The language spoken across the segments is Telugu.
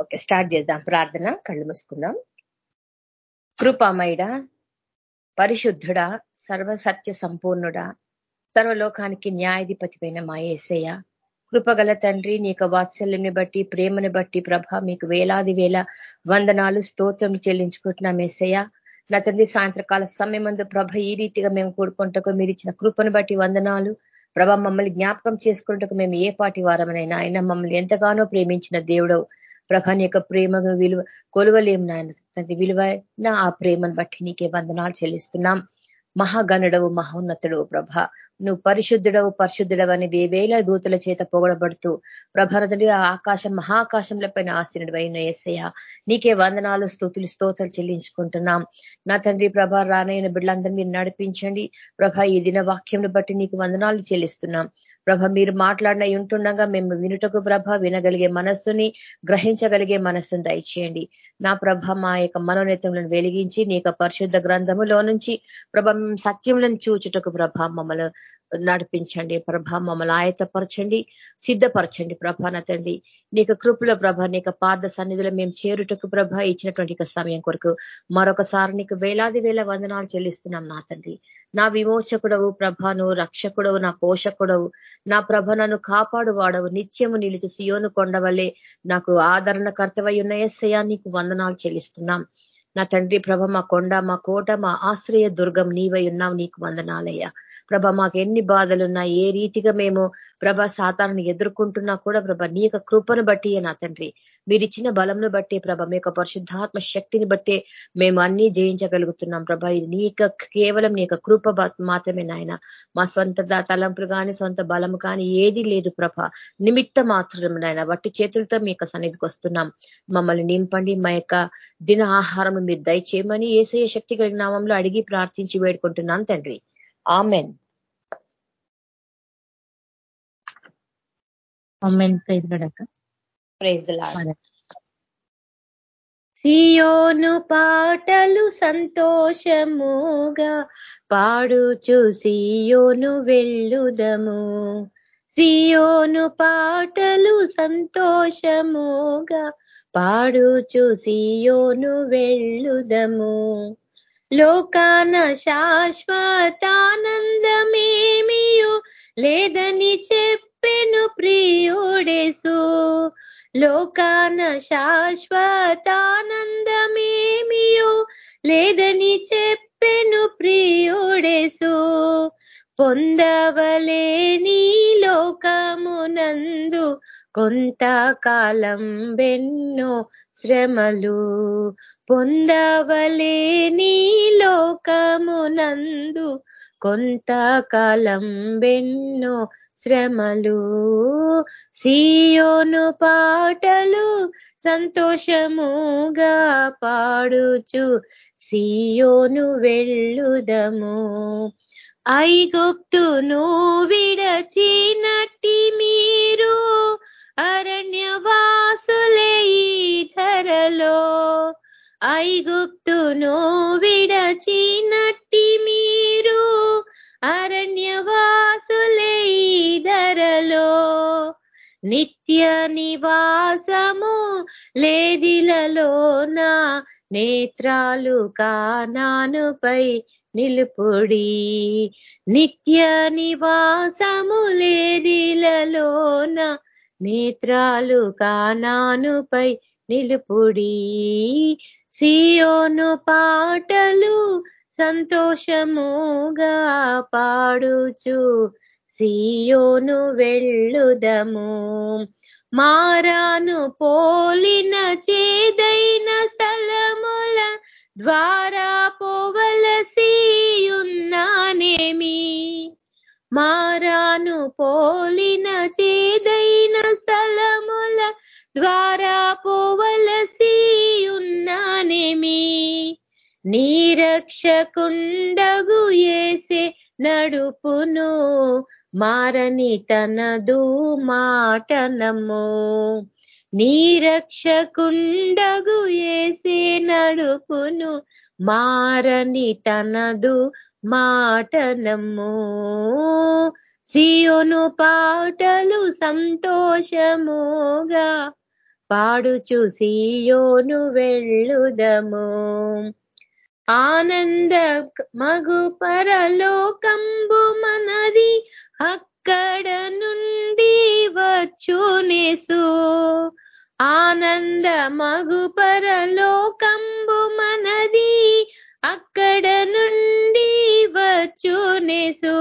ఓకే స్టార్ట్ చేద్దాం. ప్రార్థన కళ్ళు మూసుకుందాం. కృపామయుడ పరిశుద్ధుడ సర్వసత్య సంపూర్ణుడ సర్వలోకానికి న్యాయాధిపతిపైన మా ఏసయ్య కృపగల తండ్రి నీ యొక్క వాత్సల్యంని బట్టి ప్రేమను బట్టి ప్రభ మీకు వేలాది వేల వందనాలు స్తోత్రం చెల్లించుకుంటున్నాం ఏసయ్య. నా తండ్రి సాయంత్రకాల సమయమందు ప్రభ ఈ రీతిగా మేము కూడుకుంటకు మీరు ఇచ్చిన కృపను బట్టి వందనాలు. ప్రభ మమ్మల్ని జ్ఞాపకం చేసుకుంటకు మేము ఏ పాటి వారమనైనా ఆయన మమ్మల్ని ఎంతగానో ప్రేమించిన దేవుడవు. ప్రభాని యొక్క ప్రేమను విలువ కొలవలేము నాయన తండ్రి విలువైన ఆ ప్రేమను బట్టి నీకే వందనాలు చెల్లిస్తున్నాం. మహాగణుడవు మహోన్నతుడు ప్రభ. నువ్వు పరిశుద్ధుడవు పరిశుద్ధుడవు అని వేవేల దూతల చేత పొగడబడుతూ ప్రభరతుడి ఆకాశం మహాకాశంల పైన ఆశీనుడు అయిన ఏసయ్య నీకే వందనాలు స్థుతులు స్తోతలు చెల్లించుకుంటున్నాం. నా తండ్రి ప్రభ రానైన బిడ్డలందరూ మీరు నడిపించండి. ప్రభ ఈ దిన వాక్యంను బట్టి నీకు వందనాలు చెల్లిస్తున్నాం. ప్రభ మీరు మాట్లాడిన ఉంటుండగా మేము వినుటకు ప్రభ వినగలిగే మనస్సుని గ్రహించగలిగే మనస్సును దయచేయండి. నా ప్రభ మా యొక్క మనోనేతములను వెలిగించి నీ పరిశుద్ధ గ్రంథములో నుంచి ప్రభ సత్యములను చూచుటకు ప్రభ మమ్మల్ని నడిపించండి. ప్రభ మమ్మల్ని ఆయతపరచండి సిద్ధపరచండి ప్రభ తండ్రి. నీకు కృపుల ప్రభ నీకు పాద సన్నిధిలో మేము చేరుటకు ప్రభ ఇచ్చినటువంటి సమయం కొరకు మరొకసారి నీకు వేలాది వేల వందనాలు చెల్లిస్తున్నాం నా తండ్రి. నా విమోచకుడవు ప్రభను రక్షకుడవు నా పోషకుడవు. నా ప్రభ నన్ను కాపాడు వాడవు నిత్యము నిలిచి సియోను కొండవలే నాకు ఆదరణ కర్తవై ఉన్న ఎస్సయా నీకు వందనాలు చెల్లిస్తున్నాం. నా తండ్రి ప్రభ మా కొండ మా కోట మా ఆశ్రయ దుర్గం నీవై ఉన్నావు నీకు వందనాలయ్యా. ప్రభ మాకు ఎన్ని బాధలున్నా ఏ రీతిగా మేము ప్రభ సాతాన్ని ఎదుర్కొంటున్నా కూడా ప్రభ నీ యొక్క కృపను బట్టి నా తండ్రి. మీరిచ్చిన బలంను బట్టి ప్రభ మీ యొక్క పరిశుద్ధాత్మ శక్తిని బట్టే మేము అన్ని జయించగలుగుతున్నాం ప్రభ. ఇది నీ కేవలం నీ కృప మాత్రమే నాయన. మా సొంత తలంపులు కానీ సొంత బలం కానీ ఏది లేదు ప్రభ. నిమిత్త మాత్రం నాయన వట్టి చేతులతో మీ యొక్క సన్నిధికి వస్తున్నాం. మమ్మల్ని నింపండి మా యొక్క దిన ఆహారం మీరు దయచేయమని ఏసయ శక్తి కలిగిన నామంలో అడిగి ప్రార్థించి వేడుకుంటున్నాం తండ్రి. ఆమెన్. సియోను పాటలు సంతోషముగా పాడుచు సియోను వెళ్ళుదము. సియోను పాటలు సంతోషముగా పాడుచు సియోను వెళ్ళుదము. లోకాన శాశ్వతానందమేమియు లేదని చెప్పెను ప్రియుడేసు. లోకాన శాశ్వతానందమేమియో లేదని చెప్పెను ప్రియుడేసు. పొందవలే నీ లోకమునందు కొంతకాలం బెన్నో శ్రమలు. పొందవలే నీ లోకమునందు కొంతకాలం బెన్నో శ్రమలు సీయోను పాటలు సంతోషముగా పాడుచు. సీయోను వెళ్ళుదము. ఐగుప్తును విడచినట్టి మీరు అరణ్యవాసులే ఈ ధరలో. ఐగుప్తును విడచినట్టి నిత్య నివాసము లేదిలలోన నేత్రాలు కానానుపై నిలుపుడి. నిత్య నివాసము లేదిలలోన నేత్రాలు కానానుపై నిలుపుడి. సియోను పాటలు సంతోషముగా పాడుచు సీయోను వెళ్ళుదము. మారాను పోలిన చేదైన స్థలముల ద్వారా పోవలసియున్నానేమి మారాను పోలిన చేదైన స్థలముల ద్వారా పోవలసియున్నానేమి నీరక్షకుండగు ఏసే నడుపును. మారని తనదు మాటనము. నీరక్షకుండగు ఏసే నడుపును మారని తనదు మాటనము. సియోను పాటలు సంతోషముగా పాడు చూసి వెళ్ళుదము. ఆనంద మగు పరలోకంబు మనది అక్కడ నుండి వచ్చునేసు. ఆనంద మగు పరలోకంబు మనది అక్కడ నుండి వచ్చునేసు.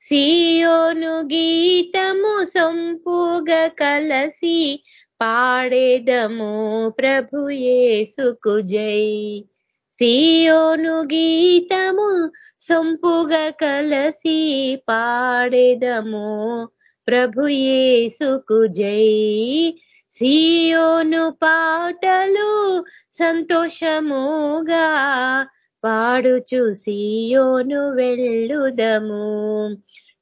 సియోను గీతము సొంపుగా కలసి పాడేదము ప్రభు యేసుకు జై. సియోను గీతము సొంపుగా కలసి పాడేదము. ప్రభుయేసుకు జై. సియోను పాటలు సంతోషముగా పాడుచు సియోను వెళ్ళుదము.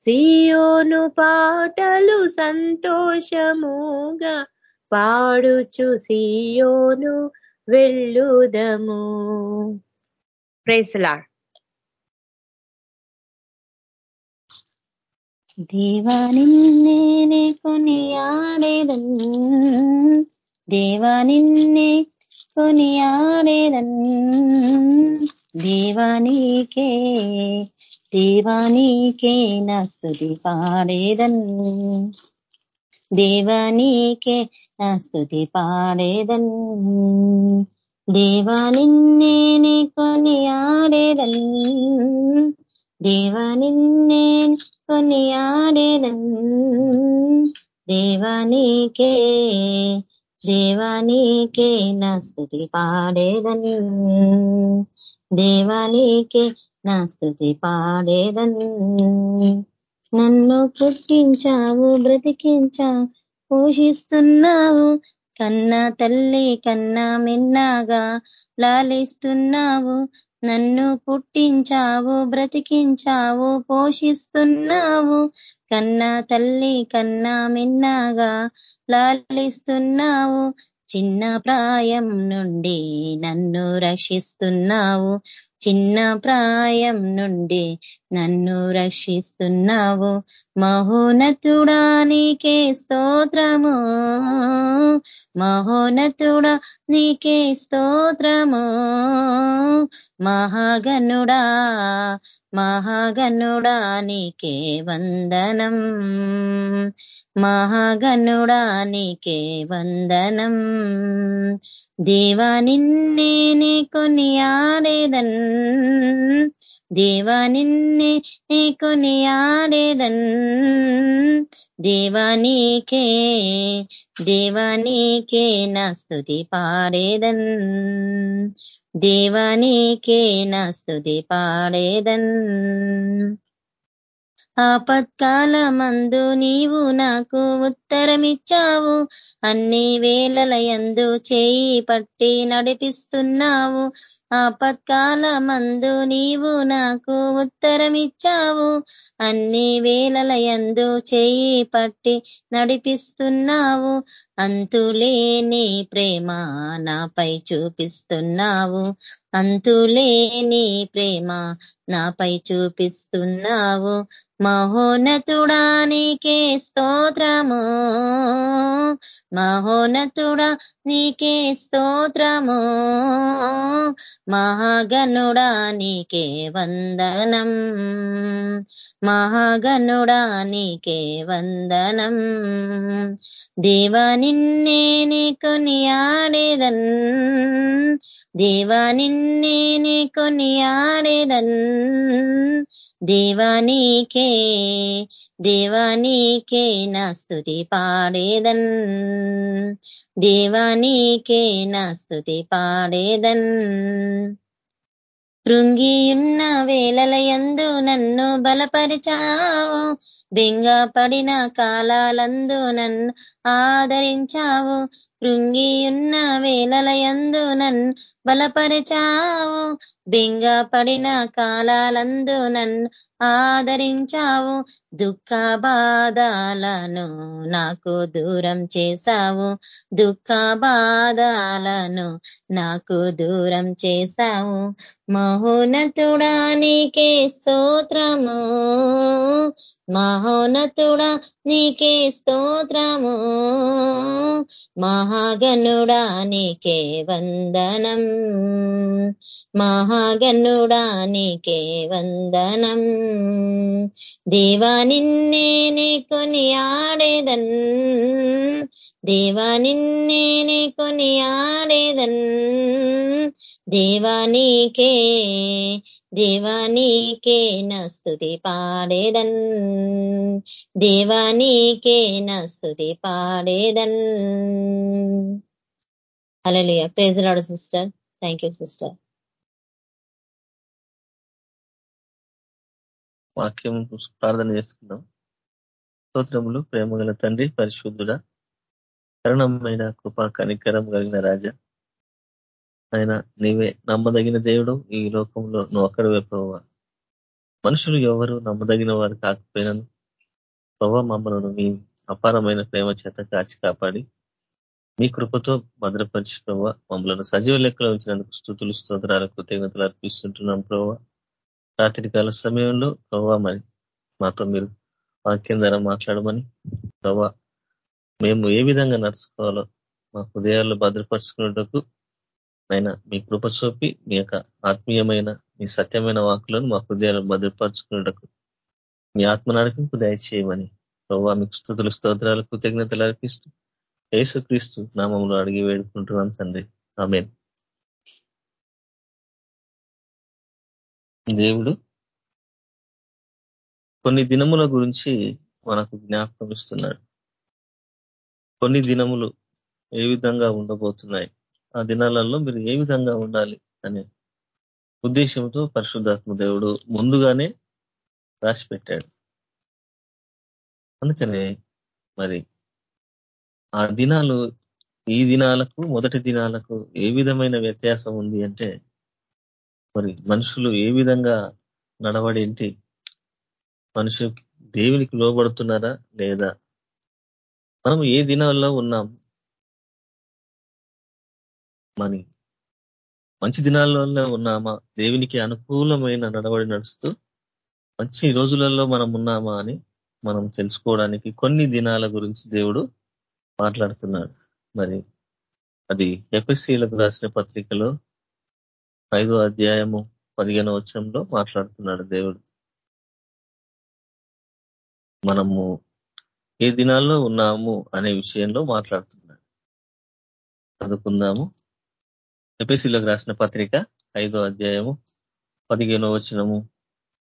సియోను పాటలు సంతోషముగా పాడుచు సియోను వెళ్ళుదము. ప్రేసలా దేవా నిన్నే కొని ఆడేదన్ దేవా నిన్నే కొని ఆడేదన్ దేవానీకే దేవానీకే నా స్థుతి పాడేదన్ దేవానీకే నా స్థుతి పాడేదన్. దేవానిన్నే కొని ఆడేదన్. దేవానిన్నే కొని ఆడేదన్. దేవానీకే దేవానీకే నా స్థుతి పాడేదన్. దేవానీకే నా స్థుతి పాడేదన్. నన్ను పుట్టించావు బ్రతికించా పోషిస్తున్నావు. కన్నా తల్లి కన్నా మిన్నాగా లాలిస్తున్నావు. నన్ను పుట్టించావు బ్రతికించావు పోషిస్తున్నావు. కన్నా తల్లి కన్నా మిన్నాగా లాలిస్తున్నావు. చిన్న ప్రాయం నుండి నన్ను రక్షిస్తున్నావు. చిన్న ప్రాయం నుండి నన్ను రక్షిస్తున్నావు. మహోనతుడా నీకే స్తోత్రము. మహోనతుడా నీకే స్తోత్రము. మహాగనుడా మహాగనుడా నీకే వందనం. మహాగనుడా నీకే వందనం. దేవా నిన్నే నీ కొని ఆడేదన్ దేవా నిన్నే నీ కొని దేవానీకే దేవానీకే నా స్థుతి పాడేదన్. దేవానీకే నా స్థుతి పాడేదన్. ఆపత్కాల మందు నీవు నాకు ఉత్తరమిచ్చావు. అన్ని వేళల ఎందు చేయి పట్టి నడిపిస్తున్నావు. ఆపత్కాల మందు నీవు నాకు ఉత్తరమిచ్చావు. అన్ని వేళల ఎందు చేయి పట్టి నడిపిస్తున్నావు. అంతులేని ప్రేమ నాపై చూపిస్తున్నావు. అంతులేని ప్రేమ నాపై చూపిస్తున్నావు. మహోనతుడా నీకే స్తోత్రము. మహోనతుడా నీకే స్తోత్రము. మహాగనుడా నీకే వందనం. మహాగనుడా నీకే వందనం. దేవా నిన్నే నీ కొనియాడేదన్. దేవా నిన్నే నీ కొనియాడేదన్. దేవానికే దేవానికే నా స్థుతి పాడేదన్. దేవానికే నా స్థుతి పాడేదన్. కృంగియున్న వేలలయందు నన్ను బలపరిచావు బెంగ పడిన కాలాలందు నన్ను ఆదరించావు కృంగియున్న వేలల యందు నన్ను బలపరిచావు బెంగ పడిన కాలాలందు నన్ ఆదరించావు దుఃఖ బాధాలను నాకు దూరం చేశావు దుఃఖ బాధాలను నాకు దూరం చేశావు. మహోన్నతుడా నీకే స్తోత్రము మహోన్నతుడా నీకే స్తోత్రము మహాగనుడా నీకే వందనం. మహాగనుడా నీకే వందనం. దేవా నిన్నే నీ కొని ఆడేదన్. దేవా నిన్నే కొని ఆడేదన్ దేవానీకే దేవానీకే నస్తుతి పాడేదన్ దేవానీకే నస్తుతి పాడేదన్. అలలియ ప్రేజ్ లాడు సిస్టర్ థ్యాంక్ యూ సిస్టర్ వాక్యం ప్రార్థన చేసుకుందాం. స్తోత్రములు ప్రేమగల తండ్రి పరిశుద్ధుడ కరుణమైన కృప కనికరం కలిగిన రాజా. ఆయన నీవే నమ్మదగిన దేవుడు. ఈ లోకంలో నువ్వు అక్కడవే ప్రభావ మనుషులు ఎవరు నమ్మదగిన వారు కాకపోయినాను? ప్రభావ మమ్మలను మీ అపారమైన ప్రేమ చేత కాచి కాపాడి మీ కృపతో భద్రపరిచి ప్రభావ మమ్మలను సజీవ లెక్కలో ఉంచినందుకు స్థుతులు స్తోత్రాలు కృతజ్ఞతలు అర్పిస్తుంటున్నాం ప్రభావ రాత్రికాల సమయంలో ప్రభావ మరి మాతో మీరు వాక్యం ద్వారా మాట్లాడమని ప్రభా మేము ఏ విధంగా నడుచుకోవాలో మా హృదయాల్లో భద్రపరుచుకున్నటకు ఆయన మీ కృప చూపి మీ యొక్క ఆత్మీయమైన మీ సత్యమైన వాకులను మా హృదయాలు భద్రపరుచుకున్నటకు మీ ఆత్మ నడిపింపు దయచేయమని ప్రభావ మీకు స్థుతులు స్తోత్రాలు కృతజ్ఞతలు అర్పిస్తూ యేసుక్రీస్తు నామంలో అడిగి వేడుకుంటున్నాం తండ్రి. ఆమెన్. దేవుడు కొన్ని దినముల గురించి మనకు జ్ఞాపకం ఇస్తున్నాడు కొన్ని దినములు ఏ విధంగా ఉండబోతున్నాయి? ఆ దినాలలో మీరు ఏ విధంగా ఉండాలి అనే ఉద్దేశంతో పరిశుద్ధాత్మ దేవుడు ముందుగానే రాసి పెట్టాడు అందుకనే మరి ఆ దినాలు ఈ దినాలకు మొదటి దినాలకు ఏ విధమైన వ్యత్యాసం ఉంది అంటే మరి మనుషులు ఏ విధంగా నడవడేంటి మనుషు దేవునికి లోబడుతున్నారా లేదా? మనం ఏ దినాల్లో ఉన్నాం? మరి మంచి దినాల్లోనే ఉన్నామా? దేవునికి అనుకూలమైన నడవడి నడుస్తూ మంచి రోజులలో మనం ఉన్నామా అని మనం తెలుసుకోవడానికి కొన్ని దినాల గురించి దేవుడు మాట్లాడుతున్నాడు. మరి అది ఎపిసీలకు రాసిన పత్రికలో ఐదో అధ్యాయము పదిహేనో వచ్చంలో మాట్లాడుతున్నాడు దేవుడు. మనము ఏ దినాల్లో ఉన్నాము అనే విషయంలో మాట్లాడుతున్నాడు. చదువుకుందాము. ఎపిసిలోకి రాసిన పత్రిక ఐదో అధ్యాయము పదిహేనో వచనము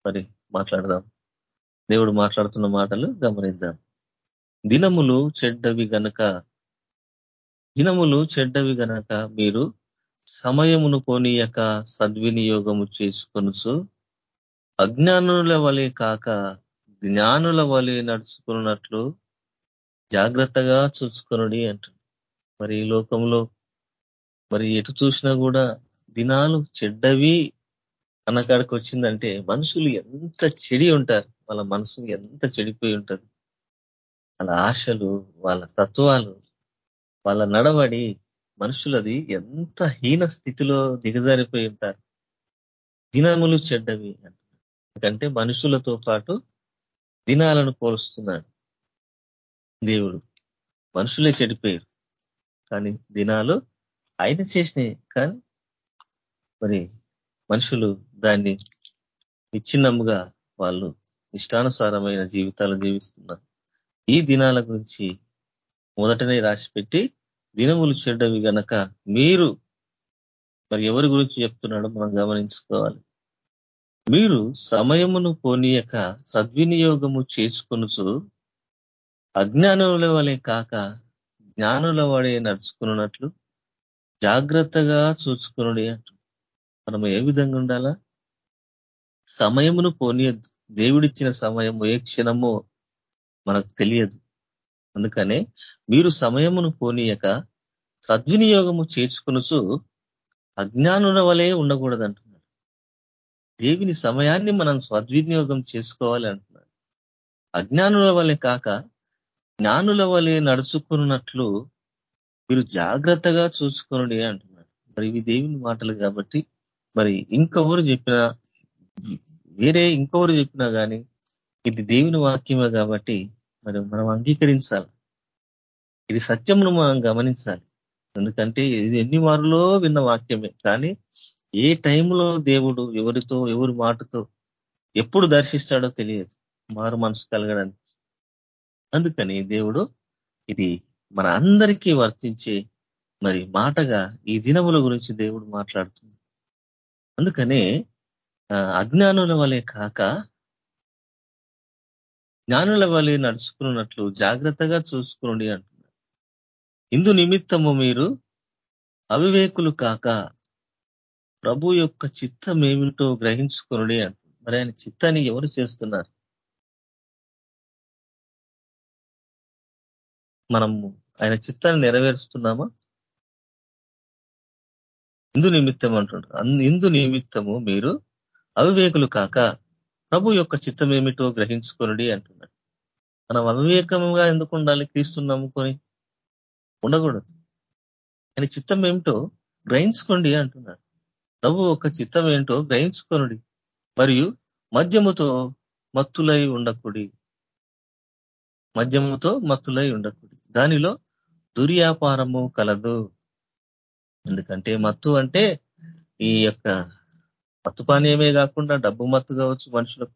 మరి మాట్లాడదాం. దేవుడు మాట్లాడుతున్న మాటలు గమనిద్దాం. దినములు చెడ్డవి గనక దినములు చెడ్డవి గనక మీరు సమయమును పోనీయక సద్వినియోగము చేసుకొనుచు అజ్ఞానుల వలె కాక జ్ఞానుల వలె నడుచుకున్నట్లు జాగ్రత్తగా చూసుకొనుడి అంటు మరి ఈ లోకంలో మరి ఎటు చూసినా కూడా దినాలు చెడ్డవి అన్నకాడికి వచ్చిందంటే మనుషులు ఎంత చెడి ఉంటారు వాళ్ళ మనసు ఎంత చెడిపోయి ఉంటుంది. వాళ్ళ ఆశలు వాళ్ళ తత్వాలు వాళ్ళ నడవడి మనుషులది ఎంత హీన స్థితిలో దిగజారిపోయి ఉంటారు. దినములు చెడ్డవి ఎందుకంటే మనుషులతో పాటు దినాలను పోలుస్తున్నాడు. దేవుడు. మనుషులే చెడిపోయారు. కానీ దినాలు ఆయన చేసినాయి. కానీ మరి మనుషులు దాన్ని విచ్ఛిన్నముగా వాళ్ళు ఇష్టానుసారమైన జీవితాలు జీవిస్తున్నారు. ఈ దినాల గురించి మొదటనే రాసిపెట్టి దినములు చెడ్డవి గనక మీరు మరి ఎవరి గురించి చెప్తున్నాడో మనం గమనించుకోవాలి. మీరు సమయమును పోనీయక సద్వినియోగము చేసుకొనుచు అజ్ఞానుల వలె కాక జ్ఞానుల వాడే నడుచుకున్నట్లు జాగ్రత్తగా చూసుకునుడి అంటు. మనం ఏ విధంగా ఉండాలా? సమయమును పోనీయద్దు. దేవుడిచ్చిన సమయం ఏ క్షణమో మనకు తెలియదు. అందుకనే మీరు సమయమును పోనీయక సద్వినియోగము చేర్చుకునుచు అజ్ఞానుల వలె ఉండకూడదు అంటున్నాడు దేవుని సమయాన్ని మనం సద్వినియోగం చేసుకోవాలి అంటున్నాడు అజ్ఞానుల వలె కాక జ్ఞానుల వలె నడుచుకున్నట్లు మీరు జాగ్రత్తగా చూసుకుని అంటున్నాడు. మరి ఇవి దేవుని మాటలు కాబట్టి మరి ఇంకెవరు చెప్పినా వేరే ఇంకెవరు చెప్పినా కానీ ఇది దేవుని వాక్యమే కాబట్టి మరి మనం అంగీకరించాలి. ఇది సత్యమును మనం గమనించాలి. ఎందుకంటే ఇది ఎన్ని వారులో విన్న వాక్యమే. కానీ ఏ టైంలో దేవుడు ఎవరితో ఎవరి మాటతో ఎప్పుడు దర్శిస్తాడో తెలియదు. మారు మనసు కలగడానికి. అందుకని దేవుడు ఇది మన అందరికీ వర్తించే మరి మాటగా ఈ దినముల గురించి దేవుడు మాట్లాడుతుంది. అందుకనే అజ్ఞానుల వలె కాక జ్ఞానుల వలె నడుచుకున్నట్లు జాగ్రత్తగా చూసుకుని అంటున్నారు. ఇందు నిమిత్తము మీరు అవివేకులు కాక ప్రభు యొక్క చిత్తం ఏమిటో గ్రహించుకునుడి అంటున్నారు. మరి ఆయన చిత్తాన్ని ఎవరు చేస్తున్నారు? మనము ఆయన చిత్తాన్ని నెరవేరుస్తున్నామా? ఇందు నిమిత్తం అంటుంటారు ఇందు నిమిత్తము మీరు అవివేకులు కాక ప్రభు యొక్క చిత్తం ఏమిటో గ్రహించుకొనుడి అంటున్నాడు. మనం అవివేకముగా ఎందుకు ఉండాలి? క్రీస్తు నమ్ముకొని ఉండకూడదు. ఆయన చిత్తం ఏమిటో గ్రహించుకోండి అంటున్నాడు. ప్రభు ఒక చిత్తం ఏంటో గ్రహించుకొనుడి. మరియు మద్యముతో మత్తులై ఉండకుడి. మద్యముతో మత్తులై ఉండకుడి. దానిలో దుర్యాపారము కలదు. ఎందుకంటే మత్తు అంటే ఈ యొక్క మత్తు పానీయమే కాకుండా డబ్బు మత్తు కావచ్చు మనుషులకు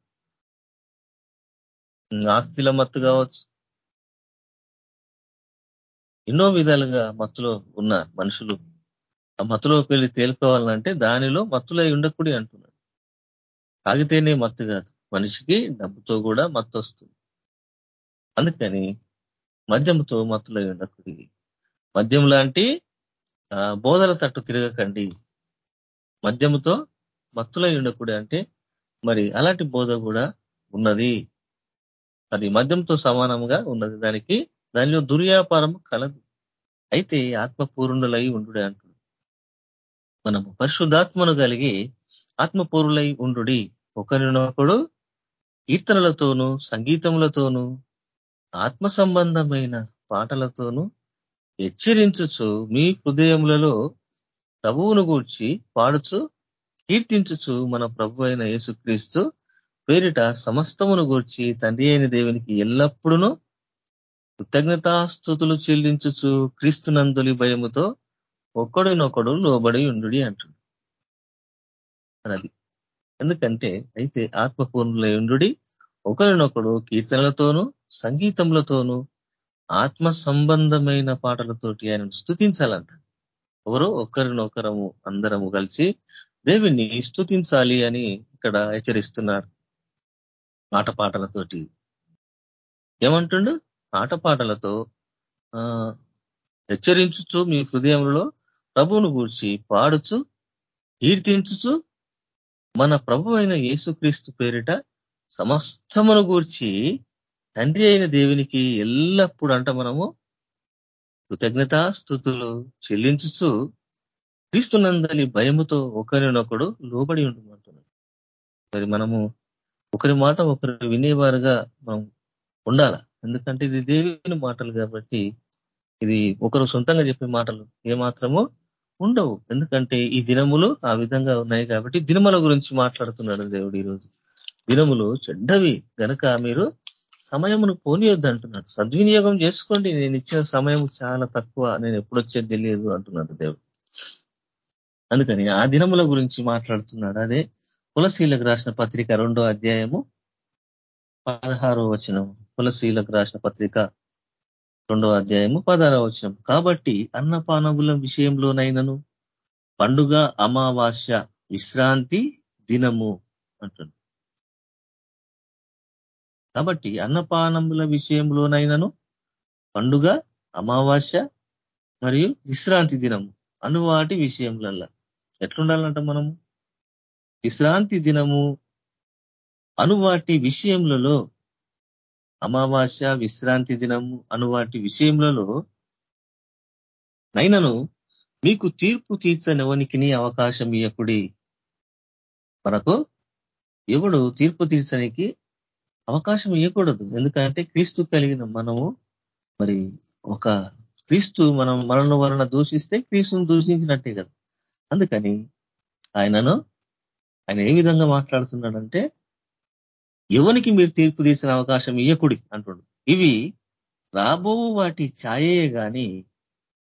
ఆస్తిల మత్తు కావచ్చు. ఎన్నో విధాలుగా మత్తులో ఉన్న మనుషులు ఆ మత్తులోకి వెళ్ళి తేలుకోవాలంటే దానిలో మత్తులై ఉండకూడి అంటున్నాడు. తాగితేనే మత్తు కాదు. మనిషికి డబ్బుతో కూడా మత్తు వస్తుంది. అందుకని మద్యంతో మత్తులై ఉండకుడి. మద్యం లాంటి బోధల తట్టు తిరగకండి. మద్యముతో మత్తులై ఉండకూడదు అంటే మరి అలాంటి బోధ కూడా ఉన్నది. అది మద్యంతో సమానంగా ఉన్నది. దానికి దానిలో దుర్వ్యాపారం కలదు. అయితే ఆత్మపూర్ణులై ఉండు అంటుడు. మనము పరిశుద్ధాత్మను కలిగి ఆత్మపూరులై ఉండు ఒకరినొకడు కీర్తనలతోనూ సంగీతములతోనూ ఆత్మ సంబంధమైన పాటలతోనూ హెచ్చరించుచు మీ హృదయములలో ప్రభువును గూర్చి పాడుచు కీర్తించుచు మన ప్రభు అయిన యేసుక్రీస్తు పేరిట సమస్తమును గూర్చి తండ్రి అయిన దేవునికి ఎల్లప్పుడూ కృతజ్ఞతాస్థుతులు చెల్లించుచు క్రీస్తునందులి భయముతో ఒక్కడినొకడు లోబడి ఉండు అంటుడు అది ఎందుకంటే అయితే ఆత్మపూర్ణులై ఉండు ఒకరినొకడు కీర్తనలతోనూ సంగీతములతోనూ ఆత్మ సంబంధమైన పాటలతోటి ఆయన స్థుతించాలంట ఎవరో ఒకరినొకరము అందరము కలిసి దేవిని స్థుతించాలి అని ఇక్కడ హెచ్చరిస్తున్నారు ఆటపాటలతోటి ఏమంటుండు? ఆటపాటలతో హెచ్చరించుచు మీ హృదయంలో ప్రభువును గూర్చి పాడుచు కీర్తించుచు మన ప్రభు అయిన యేసుక్రీస్తు పేరిట సమస్తమును గూర్చి తండ్రి అయిన దేవునికి ఎల్లప్పుడు అంట మనము కృతజ్ఞతాస్థుతులు చెల్లించుచు క్రీస్తునందలి భయముతో ఒకరినొకడు లోబడి ఉండమంటున్నాడు. మరి మనము ఒకరి మాట ఒకరు వినేవారుగా మనం ఉండాల? ఎందుకంటే ఇది దేవుని మాటలు కాబట్టి ఇది ఒకరు సొంతంగా చెప్పే మాటలు ఏమాత్రమో ఉండవు. ఎందుకంటే ఈ దినములు ఆ విధంగా ఉన్నాయి కాబట్టి దినముల గురించి మాట్లాడుతున్నాడు దేవుడు ఈరోజు. దినములు చెడ్డవి గనక మీరు సమయమును పోనీయొద్దు అంటున్నాడు సద్వినియోగం చేసుకోండి. నేను ఇచ్చిన సమయం చాలా తక్కువ. నేను ఎప్పుడొచ్చేది తెలియదు అంటున్నాడు దేవుడు. అందుకని ఆ దినముల గురించి మాట్లాడుతున్నాడు. అదే కులశీలకు రాసిన పత్రిక రెండో అధ్యాయము పదహారో వచనం కులశీలకు రాసిన పత్రిక రెండో అధ్యాయము పదహారో వచనం కాబట్టి అన్నపానముల విషయంలోనైనను పండుగ అమావాస్య విశ్రాంతి దినము అంటున్నాడు. కాబట్టి అన్నపానముల విషయంలోనైనాను పండుగ అమావాస్య మరియు విశ్రాంతి దినము అనువాటి విషయంలల్లా ఎట్లుండాలంట మనము? విశ్రాంతి దినము అనువాటి విషయములలో అమావాస్య విశ్రాంతి దినము అనువాటి విషయములలో నైనను మీకు తీర్పు తీర్చనివనికి అవకాశం ఇయ్యకుడి. మనకు ఎవడు తీర్పు తీర్చడానికి అవకాశం ఇవ్వకూడదు ఎందుకంటే క్రీస్తు కలిగిన మనము మరి ఒక క్రీస్తు మనం మరణ వలన దూషిస్తే క్రీస్తును దూషించినట్టే కదా. అందుకని ఆయనను ఆయన ఏ విధంగా మాట్లాడుతున్నాడంటే ఎవరికి మీరు తీర్పు తీసిన అవకాశం ఇయ్యకుడి అంటుడు. ఇవి రాబో వాటి ఛాయే గాని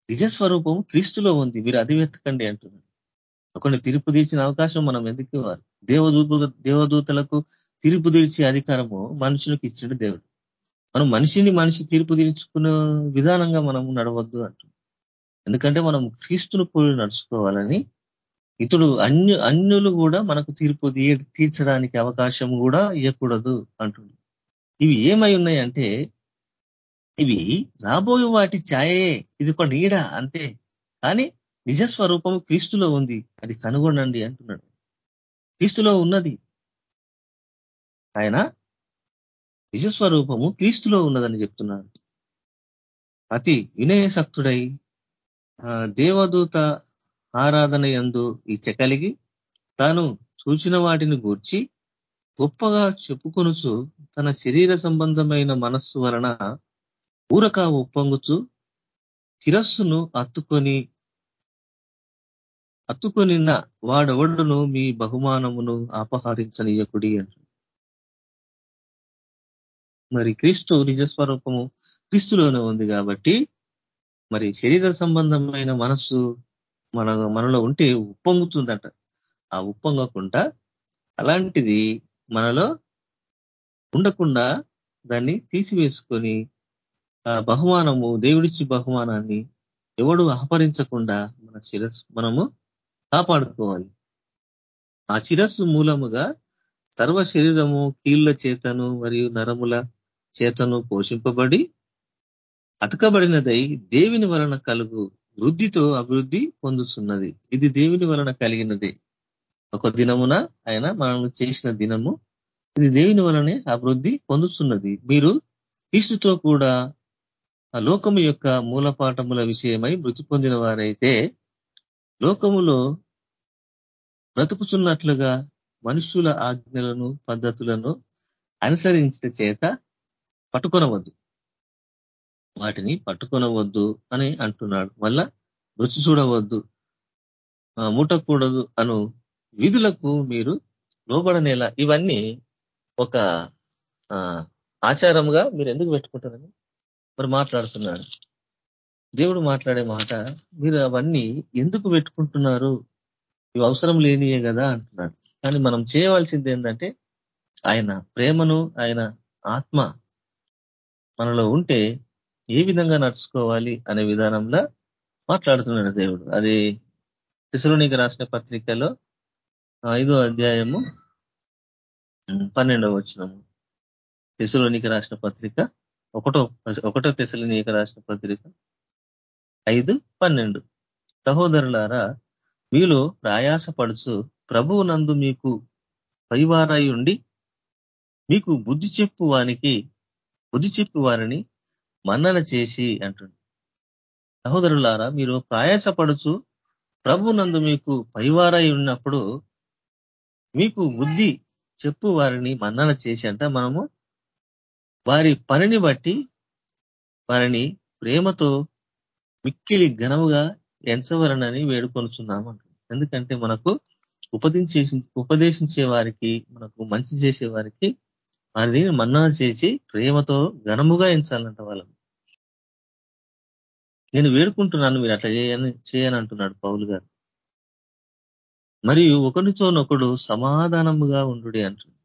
నిజస్వరూపం క్రీస్తులో ఉంది. మీరు అది వెతకండి అంటున్నాడు. ఒకరిని తీర్పు తీర్చిన అవకాశం మనం ఎందుకు ఇవ్వాలి? దేవదూత దేవదూతలకు తీర్పు తీర్చే అధికారము మనుషులకు ఇచ్చిండు దేవుడు. మనం మనిషిని మనిషి తీర్పు తీర్చుకునే విధానంగా మనం నడవద్దు అంటున్నాం ఎందుకంటే మనం క్రీస్తును పోలి నడుచుకోవాలని ఇతడు అన్యు అన్యులు కూడా మనకు తీర్పు తీర్చడానికి అవకాశం కూడా ఇవ్వకూడదు అంటుంది ఇవి ఏమై ఉన్నాయంటే ఇవి రాబోయే వాటి ఛాయే ఇది ఒక నీడ అంతే. కానీ నిజస్వరూపము క్రీస్తులో ఉంది అది కనుగొనండి అంటున్నాడు. క్రీస్తులో ఉన్నది. ఆయన నిజస్వరూపము క్రీస్తులో ఉన్నదని చెప్తున్నాడు. అతి వినయశక్తుడై దేవదూత ఆరాధన ఎందు ఇచ్చ కలిగి తాను చూచిన వాటిని గూర్చి గొప్పగా చెప్పుకొనుచు తన శరీర సంబంధమైన మనస్సు వలన ఊరక ఒప్పొంగుచు శిరస్సును అత్తుకొని అత్తుకొనిన్న వాడెవడును? మీ బహుమానమును అపహరించనీయకుడి అంట. మరి క్రీస్తు నిజస్వరూపము క్రీస్తులోనే ఉంది కాబట్టి మరి శరీర సంబంధమైన మనస్సు మన మనలో ఉంటే ఉప్పొంగుతుందట. ఆ ఉప్పొంగకుండా అలాంటిది మనలో ఉండకుండా దాన్ని తీసివేసుకొని ఆ బహుమానము దేవుడిచ్చి బహుమానాన్ని ఎవడు అపహరించకుండా మన శిరస్ మనము కాపాడుకోవాలి. ఆ శిరస్సు మూలముగా సర్వ శరీరము కీళ్ళ చేతను మరియు నరముల చేతను పోషింపబడి అతకబడినదై దేవుని వలన కలుగు వృద్ధితో అభివృద్ధి పొందుతున్నది ఇది దేవుని వలన కలిగినదే. ఒక దినమున ఆయన మనల్ని చేసిన దినము ఇది దేవుని వలనే అభివృద్ధి పొందుతున్నది మీరు క్రీస్తుతో కూడా ఆ లోకము యొక్క మూలపాఠముల విషయమై మృతి పొందిన వారైతే లోకములో బ్రతుకుచున్నట్లుగా మనుషుల ఆజ్ఞలను పద్ధతులను అనుసరించిన చేత పట్టుకొనవద్దు. వాటిని పట్టుకొనవద్దు అని అంటున్నాడు. మళ్ళా రుచి చూడవద్దు ముట్టకూడదు అను విధులకు మీరు లోబడనేలా ఇవన్నీ ఒక ఆచారంగా మీరు ఎందుకు పెట్టుకుంటారని మరి మాట్లాడుతున్నాడు దేవుడు మాట్లాడే మాట మీరు అవన్నీ ఎందుకు పెట్టుకుంటున్నారు? ఇవి అవసరం లేనియే కదా అంటున్నాడు. కానీ మనం చేయవలసింది ఏంటంటే ఆయన ప్రేమను ఆయన ఆత్మ మనలో ఉంటే ఏ విధంగా నడుచుకోవాలి అనే విధానంలో మాట్లాడుతున్నాడు దేవుడు. అది శిశులోనికి రాసిన పత్రికలో ఐదో అధ్యాయము పన్నెండవ వచ్చినము తెసులోనికి రాసిన పత్రిక ఒకటో ఒకటో తెసలోనిక రాసిన పత్రిక ఐదు పన్నెండు. సహోదరులారా మీలో ప్రయాసపడుచు ప్రభువు నందు మీకు పైవారై ఉండి మీకు బుద్ధి చెప్పు వానికి బుద్ధి చెప్పు వారిని మన్నన చేసి అంటుంది సహోదరులారా మీరు ప్రయాసపడుచు ప్రభు నందు మీకు పైవారై ఉన్నప్పుడు మీకు బుద్ధి చెప్పు వారిని మన్నన చేసి అంట మనము వారి పనిని బట్టి వారిని ప్రేమతో మిక్కిలి ఘనముగా ఎంచవలనని వేడుకొనుచున్నాము ఎందుకంటే మనకు ఉపదించే ఉపదేశించే వారికి మనకు మంచి చేసే వారికి వారిని మన్నన చేసి ప్రేమతో ఘనముగా ఎంచాలంట వాళ్ళని. నేను వేడుకుంటున్నాను మీరు అట్లా చేయని చేయనంటున్నాడు పౌలు గారు. మరియు ఒకరితోనొకడు సమాధానముగా ఉండు అంటున్నాడు.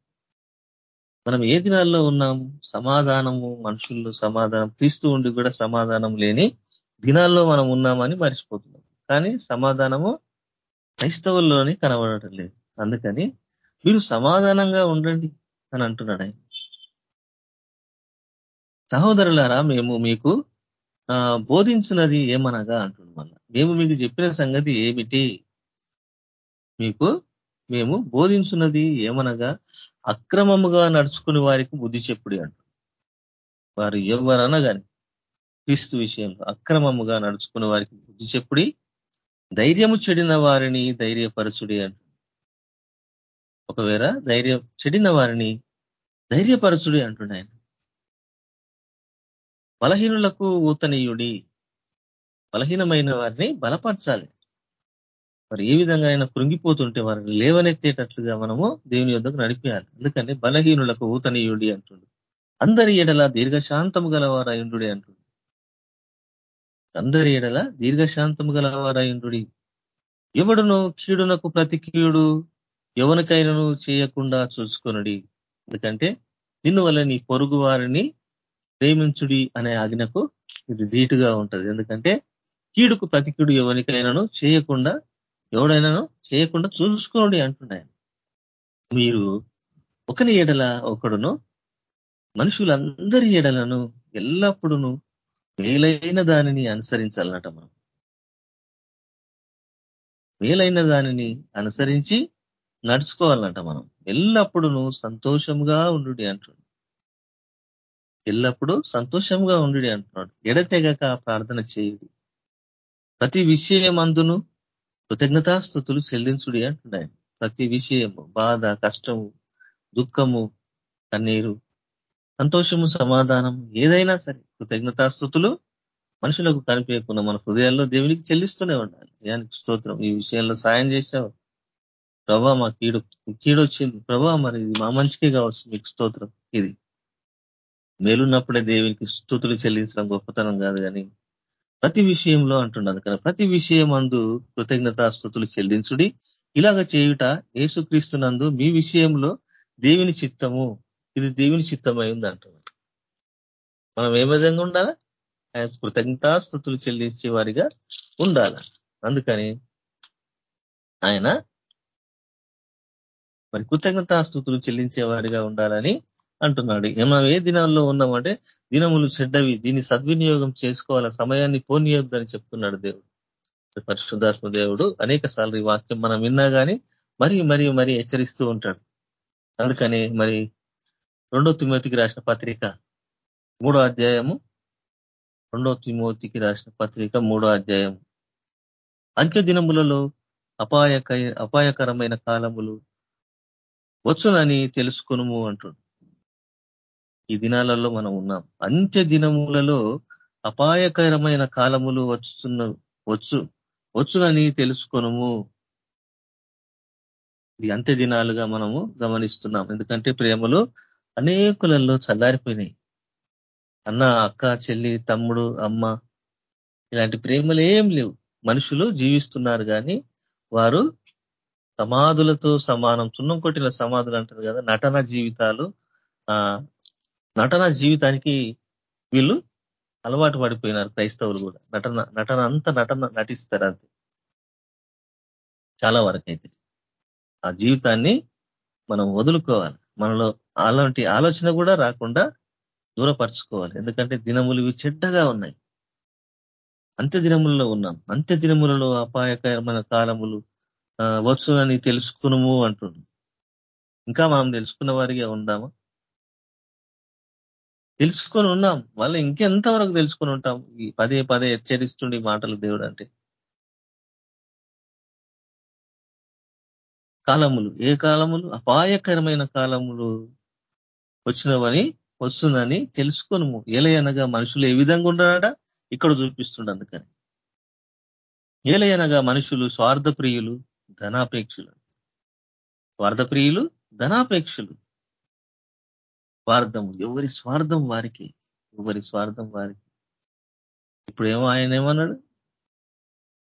మనం ఏ దినాల్లో ఉన్నాం సమాధానము మనుషుల్లో సమాధానం క్రీస్తు ఉండి కూడా సమాధానం లేని దినాల్లో మనం ఉన్నామని మర్చిపోతున్నాం. కానీ సమాధానము క్రైస్తవుల్లోని కనబడటం లేదు. అందుకని మీరు సమాధానంగా ఉండండి అని అంటున్నాడు ఆయన. సహోదరులారా మేము మీకు బోధించినది ఏమనగా అంటుంది మళ్ళా. మేము మీకు చెప్పిన సంగతి ఏమిటి? మీకు మేము బోధించున్నది ఏమనగా అక్రమముగా నడుచుకుని వారికి బుద్ధి చెప్పుడి అంటు వారు ఎవరన్నా కానీ క్రీస్తు విషయంలో అక్రమముగా నడుచుకున్న వారికి బుద్ధి చెప్పుడి ధైర్యము చెడిన వారిని ధైర్యపరచుడి అంటు. ఒకవేళ ధైర్య చెడిన వారిని ధైర్యపరచుడి అంటుండే ఆయన. బలహీనులకు ఊతనీయుడి బలహీనమైన వారిని బలపరచాలి. మరి ఏ విధంగా అయినా కృంగిపోతుంటే వారిని లేవనెత్తేటట్లుగా మనము దేవుని యుద్ధకు నడిపేయాలి. అందుకని బలహీనులకు ఊతనీయుడి అంటుండు. అందరి ఎడల దీర్ఘశాంతము గలవారయుండు అంటుండు. అందరి ఎడల దీర్ఘశాంతము గలవారయుండు ఎవడును కీడునకు ప్రతి కీడు ఎవరికైనాను చేయకుండా చూసుకొనుడి. ఎందుకంటే నిన్ను వల్ల నీ పొరుగు వారిని ప్రేమించుడి అనే ఆజ్ఞకు ఇది ధీటుగా ఉంటది. ఎందుకంటే కీడుకు ప్రతి కీడు ఎవరికైనాను చేయకుండా ఎవడైనాను చేయకుండా చూసుకోండి అంటున్నాయని మీరు ఒకని ఎడల ఒకడును మనుషులందరి ఎడలను ఎల్లప్పుడూ మేలైన దానిని అనుసరించాలన్నట మనం. మేలైన దానిని అనుసరించి నడుచుకోవాలన్నట మనం. ఎల్లప్పుడూ సంతోషంగా ఉండు అంటున్నాడు. ఎల్లప్పుడూ సంతోషంగా ఉండు అంటున్నాడు. ఎడతెగక ప్రార్థన చేయుడి. ప్రతి విషయం అందును కృతజ్ఞతాస్థుతులు చెల్లించుడి అంటున్నాయి ప్రతి విషయము బాధ కష్టము దుఃఖము కన్నీరు సంతోషము సమాధానం ఏదైనా సరే కృతజ్ఞతాస్థుతులు మనుషులకు కనిపించకుండా మన హృదయాల్లో దేవునికి చెల్లిస్తూనే ఉండాలి. స్తోత్రం. ఈ విషయంలో సాయం చేసావు ప్రభా మా కీడు కీడు వచ్చింది. ప్రభా మరి ఇది మా మంచికే కావచ్చు. మీకు స్తోత్రం. ఇది మేలున్నప్పుడే దేవునికి స్థుతులు చెల్లించడం గొప్పతనం కాదు కానీ ప్రతి విషయంలో అంటున్నాను. కానీ ప్రతి విషయం అందు కృతజ్ఞతా స్థుతులు చెల్లించుడి. ఇలాగ చేయుట యేసుక్రీస్తునందు మీ విషయంలో దేవుని చిత్తము. ఇది దేవుని చిత్తమై ఉంది అంటున్నాడు మనం ఏ విధంగా ఉండాలా? ఆయన కృతజ్ఞతా స్థుతులు చెల్లించే వారిగా ఉండాల? అందుకని ఆయన మరి కృతజ్ఞతా స్థుతులు చెల్లించే వారిగా ఉండాలని అంటున్నాడు. మనం ఏ దినాల్లో ఉన్నామంటే దినములు చెడ్డవి దీన్ని సద్వినియోగం చేసుకోవాల సమయాన్ని పోనీయొద్దని చెప్తున్నాడు దేవుడు. పరిశుద్ధాత్మ దేవుడు అనేక సార్లు ఈ వాక్యం మనం విన్నా కానీ మరి మరి మరి హెచ్చరిస్తూ ఉంటాడు. అందుకని మరి రెండో తిమ్మతికి రాసిన పత్రిక మూడో అధ్యాయము రెండో తిమోతికి రాసిన పత్రిక మూడో అధ్యాయం అంత్య దినములలో అపాయక అపాయకరమైన కాలములు వచ్చునని తెలుసుకునుము అంటుడు. ఈ దినాలలో మనం ఉన్నాం. అంత్య దినములలో అపాయకరమైన కాలములు వచ్చుతున్న వచ్చు వచ్చునని తెలుసుకొనుము. ఇది అంత్య దినాలుగా మనము గమనిస్తున్నాం. ఎందుకంటే ప్రేమలు అనేకులలో చల్లారిపోయినాయి. అన్న అక్క చెల్లి తమ్ముడు అమ్మ ఇలాంటి ప్రేమలు ఏం లేవు. మనుషులు జీవిస్తున్నారు కానీ వారు సమాధులతో సమానం. సున్నం కొట్టిన సమాధులు అంటారు కదా నటన జీవితాలు. నటన జీవితానికి వీళ్ళు అలవాటు పడిపోయినారు క్రైస్తవులు కూడా. నటన నటన అంత నటన నటిస్తారు అంతే. చాలా వరకు అయితే ఆ జీవితాన్ని మనం వదులుకోవాలి. మనలో అలాంటి ఆలోచన కూడా రాకుండా దూరపరచుకోవాలి. ఎందుకంటే దినములు ఇవి చెడ్డగా ఉన్నాయి. అంత్య దినములలో ఉన్నాం. అంత్య దినములలో అపాయకరమైన కాలములు వచ్చునని తెలుసుకునుము అంటుంది ఇంకా మనం తెలుసుకున్న వారిగా ఉందామా? తెలుసుకొని ఉన్నాం. వాళ్ళు ఇంకెంతవరకు తెలుసుకొని ఉంటాం? ఈ పదే పదే హెచ్చరిస్తుండే మాటలు దేవుడు అంటే. కాలములు. ఏ కాలములు? అపాయకరమైన కాలములు వచ్చినవని వస్తుందని తెలుసుకోను ఏలయనగా మనుషులు ఏ విధంగా ఉండరాట ఇక్కడ చూపిస్తుండ అందుకని. ఏలయనగా మనుషులు స్వార్థప్రియులు ధనాపేక్షులు. స్వార్థప్రియులు ధనాపేక్షలు. స్వార్థం ఎవరి స్వార్థం వారికి? ఎవరి స్వార్థం వారికి? ఇప్పుడు ఏమో ఆయన ఏమన్నాడు?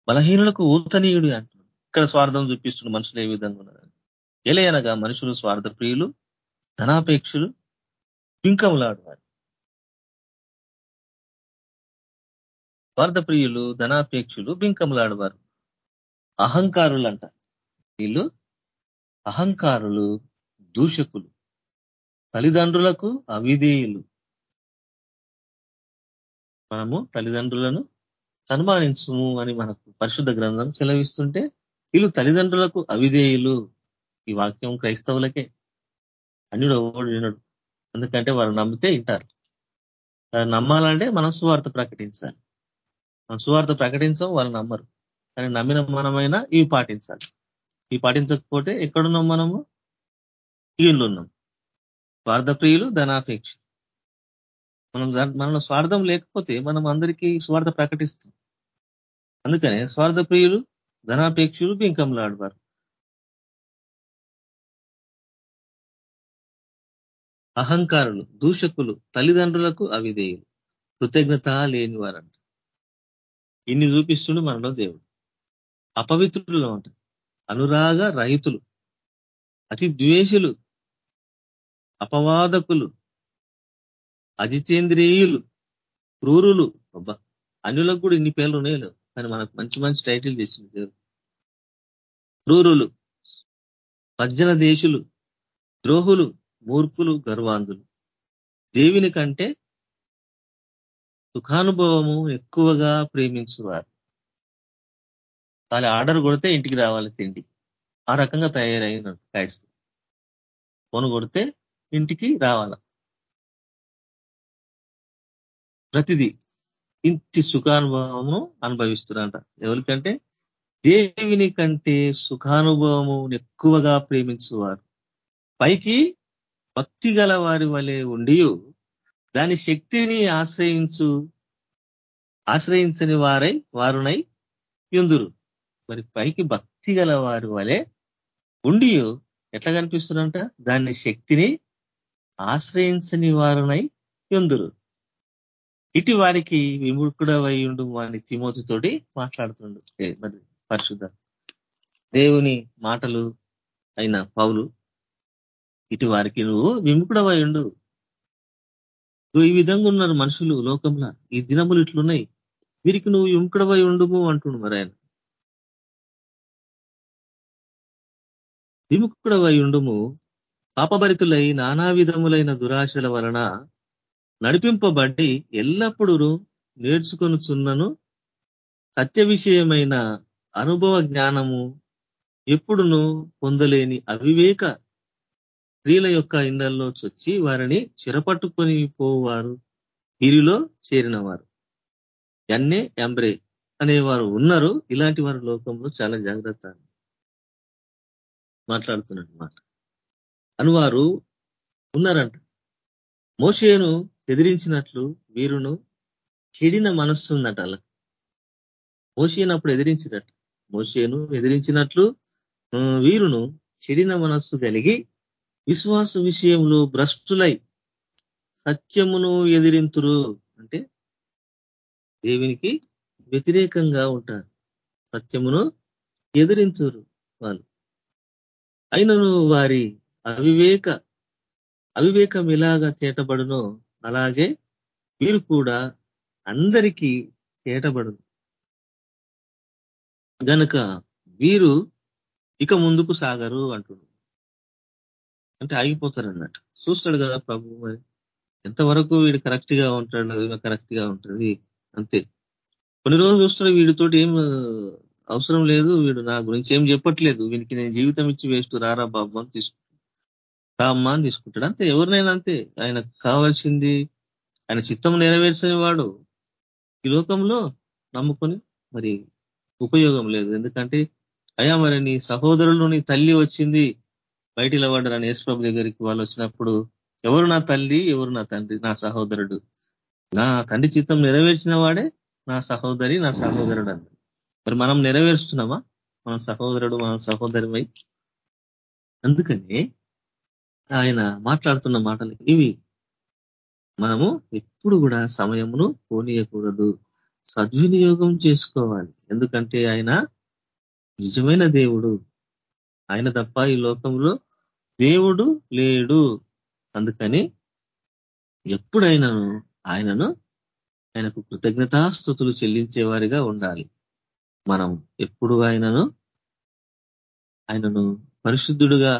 బలహీనులకు ఊతనీయుడు అంటున్నాడు. ఇక్కడ స్వార్థం చూపిస్తున్న మనుషులు ఏ విధంగా ఉన్నారు ఎలయనగా మనుషులు స్వార్థ ప్రియులు ధనాపేక్షులు పింకములాడువారు స్వార్థ ప్రియులు ధనాపేక్షులు బింకములాడువారు. అహంకారులు అంట వీళ్ళు అహంకారులు దూషకులు తల్లిదండ్రులకు అవిధేయులు. మనము తల్లిదండ్రులను సన్మానించుము అని మనకు పరిశుద్ధ గ్రంథం సెలవిస్తుంటే వీళ్ళు తల్లిదండ్రులకు అవిధేయులు. ఈ వాక్యం క్రైస్తవులకే. అన్యుడు ఎవడు వినడు ఎందుకంటే వారు నమ్మితే వింటారు. నమ్మాలంటే మనం సువార్త ప్రకటించాలి. మనం సువార్త ప్రకటించాం వాళ్ళు నమ్మరు. కానీ నమ్మిన మనమైనా ఇవి పాటించాలి. ఇవి పాటించకపోతే ఎక్కడున్నాం మనము? ఈయనలో ఉన్నాం స్వార్థ ప్రియులు ధనాపేక్ష. మనం మనలో స్వార్థం లేకపోతే మనం అందరికీ స్వార్థ ప్రకటిస్తాం. అందుకనే స్వార్థ ప్రియులు ధనాపేక్షులు బింకంలాడవారు. అహంకారులు దూషకులు తల్లిదండ్రులకు అవిధేయులు. కృతజ్ఞత లేని వారంట. ఇన్ని చూపిస్తుడు మనలో దేవుడు. అపవిత్రులు అంట. అనురాగ రహితులు. అతి ద్వేషులు. అపవాదకులు. అజితేంద్రియులు. క్రూరులు. అబ్బా! అన్యులకు కూడా ఇన్ని పేర్లు ఉన్నాయో కానీ మనకు మంచి మంచి టైటిల్ తెచ్చింది దేవుడు. క్రూరులు. భజన దేశులు. ద్రోహులు. మూర్ఖులు గర్వాంధులు. దేవుని కంటే సుఖానుభవము ఎక్కువగా ప్రేమించువారు. వాళ్ళ ఆర్డర్ కొడితే ఇంటికి రావాలి తిండి. ఆ రకంగా తయారైనట్టు కాయిస్తూ ఫోన్ కొడితే ఇంటికి రావాల. ప్రతిదీ ఇంటి సుఖానుభవము అనుభవిస్తున్నారంట. ఎవరికంటే? దేవుని కంటే సుఖానుభవము ఎక్కువగా ప్రేమించువారు. పైకి భక్తి గల వారి వలె ఉండి దాని శక్తిని ఆశ్రయించు ఆశ్రయించని వారై వారునై యుందురు. మరి పైకి భక్తి గల వారి వలె ఉండి ఎట్లా కనిపిస్తుందంట? దాని శక్తిని ఆశ్రయించని వారునై యుందురు. ఇటు వారికి విముఖుడవై ఉండు వాని తిమోతితోటి మాట్లాడుతుండు. మరి పరిశుద్ధ దేవుని మాటలు అయిన పౌలు ఇటు వారికి నువ్వు విముఖుడవై ఉండు ఈ విధంగా ఉన్నారు మనుషులు లోకంలో. ఈ దినములు ఇట్లున్నాయి. వీరికి నువ్వు విముకుడవై ఉండుము అంటుండు మరి ఆయన. విముకుడవై ఉండుము పాపభరితులై నానా విధములైన దురాశల వలన నడిపింపబడి ఎల్లప్పుడూ నేర్చుకొనుచున్నను. సత్య విషయమైన అనుభవ జ్ఞానము ఎప్పుడును పొందలేని అవివేక స్త్రీల యొక్క ఇండల్లో చొచ్చి వారిని చిరపట్టుకొని పోవారు. వీరిలో చేరినవారు. ఎన్నే ఎంబ్రే అనేవారు ఉన్నారు. ఇలాంటి వారు లోకంలో చాలా జాగ్రత్త. మాట్లాడుతున్నట్టు మాట అనువారు ఉన్నారంట. మోషేను ఎదిరించినట్లు వీరును చెడిన మనస్సు ఉందట అలా. మోషేను అప్పుడు ఎదిరించినట్టు. మోషేను ఎదిరించినట్లు వీరును చెడిన మనస్సు కలిగి విశ్వాస విషయంలో భ్రష్టులై సత్యమును ఎదిరింతురు అంటే దేవునికి వ్యతిరేకంగా ఉంటారు. సత్యమును ఎదిరించురు వాళ్ళు. అయినను వారి అవివేక అవివేకం ఎలాగా చేటబడునో అలాగే వీరు కూడా అందరికీ చేటబడును గనక వీరు ఇక ముందుకు సాగరు అంటున్నారు అంటే ఆగిపోతారు అన్నట్టు చూస్తాడు కదా ప్రభు మరి. ఎంతవరకు వీడు కరెక్ట్గా ఉంటాడు కరెక్ట్గా ఉంటుంది. అంతే. కొన్ని రోజులు చూస్తాడు వీడితోటి ఏం అవసరం లేదు. వీడు నా గురించి ఏం చెప్పట్లేదు. వీనికి నేను జీవితం ఇచ్చి వేస్ట్. రారా బాబు అని తీసుకుంటాడు. రామ్మా అని తీసుకుంటాడు. అంతే. ఎవరినైనా అంతే. ఆయనకు కావాల్సింది ఆయన చిత్తం నెరవేర్చని వాడు. ఈ లోకంలో నమ్ముకొని మరి ఉపయోగం లేదు. ఎందుకంటే అయా మరి నీ సహోదరులు నీ తల్లి వచ్చింది. బయటిలో పడ్డరా యేసుప్రభు దగ్గరికి వాళ్ళు వచ్చినప్పుడు ఎవరు నా తల్లి ఎవరు నా తండ్రి నా సహోదరుడు? నా తండ్రి చిత్తం నెరవేర్చిన వాడే నా సహోదరి నా సహోదరుడు అన్న మరి మనం నెరవేరుస్తున్నామా? మన సహోదరుడు మన సహోదరిమై? అందుకని ఆయన మాట్లాడుతున్న మాటలు ఇవి. మనము ఎప్పుడు కూడా సమయమును పోనీయకూడదు. సద్వినియోగం చేసుకోవాలి. ఎందుకంటే ఆయన నిజమైన దేవుడు. ఆయన తప్ప ఈ లోకంలో దేవుడు లేడు. అందుకని ఎప్పుడైనాను ఆయనను ఆయనకు కృతజ్ఞతాస్థుతులు చెల్లించేవారిగా ఉండాలి. మనం ఎప్పుడు ఆయనను ఆయనను పరిశుద్ధుడుగా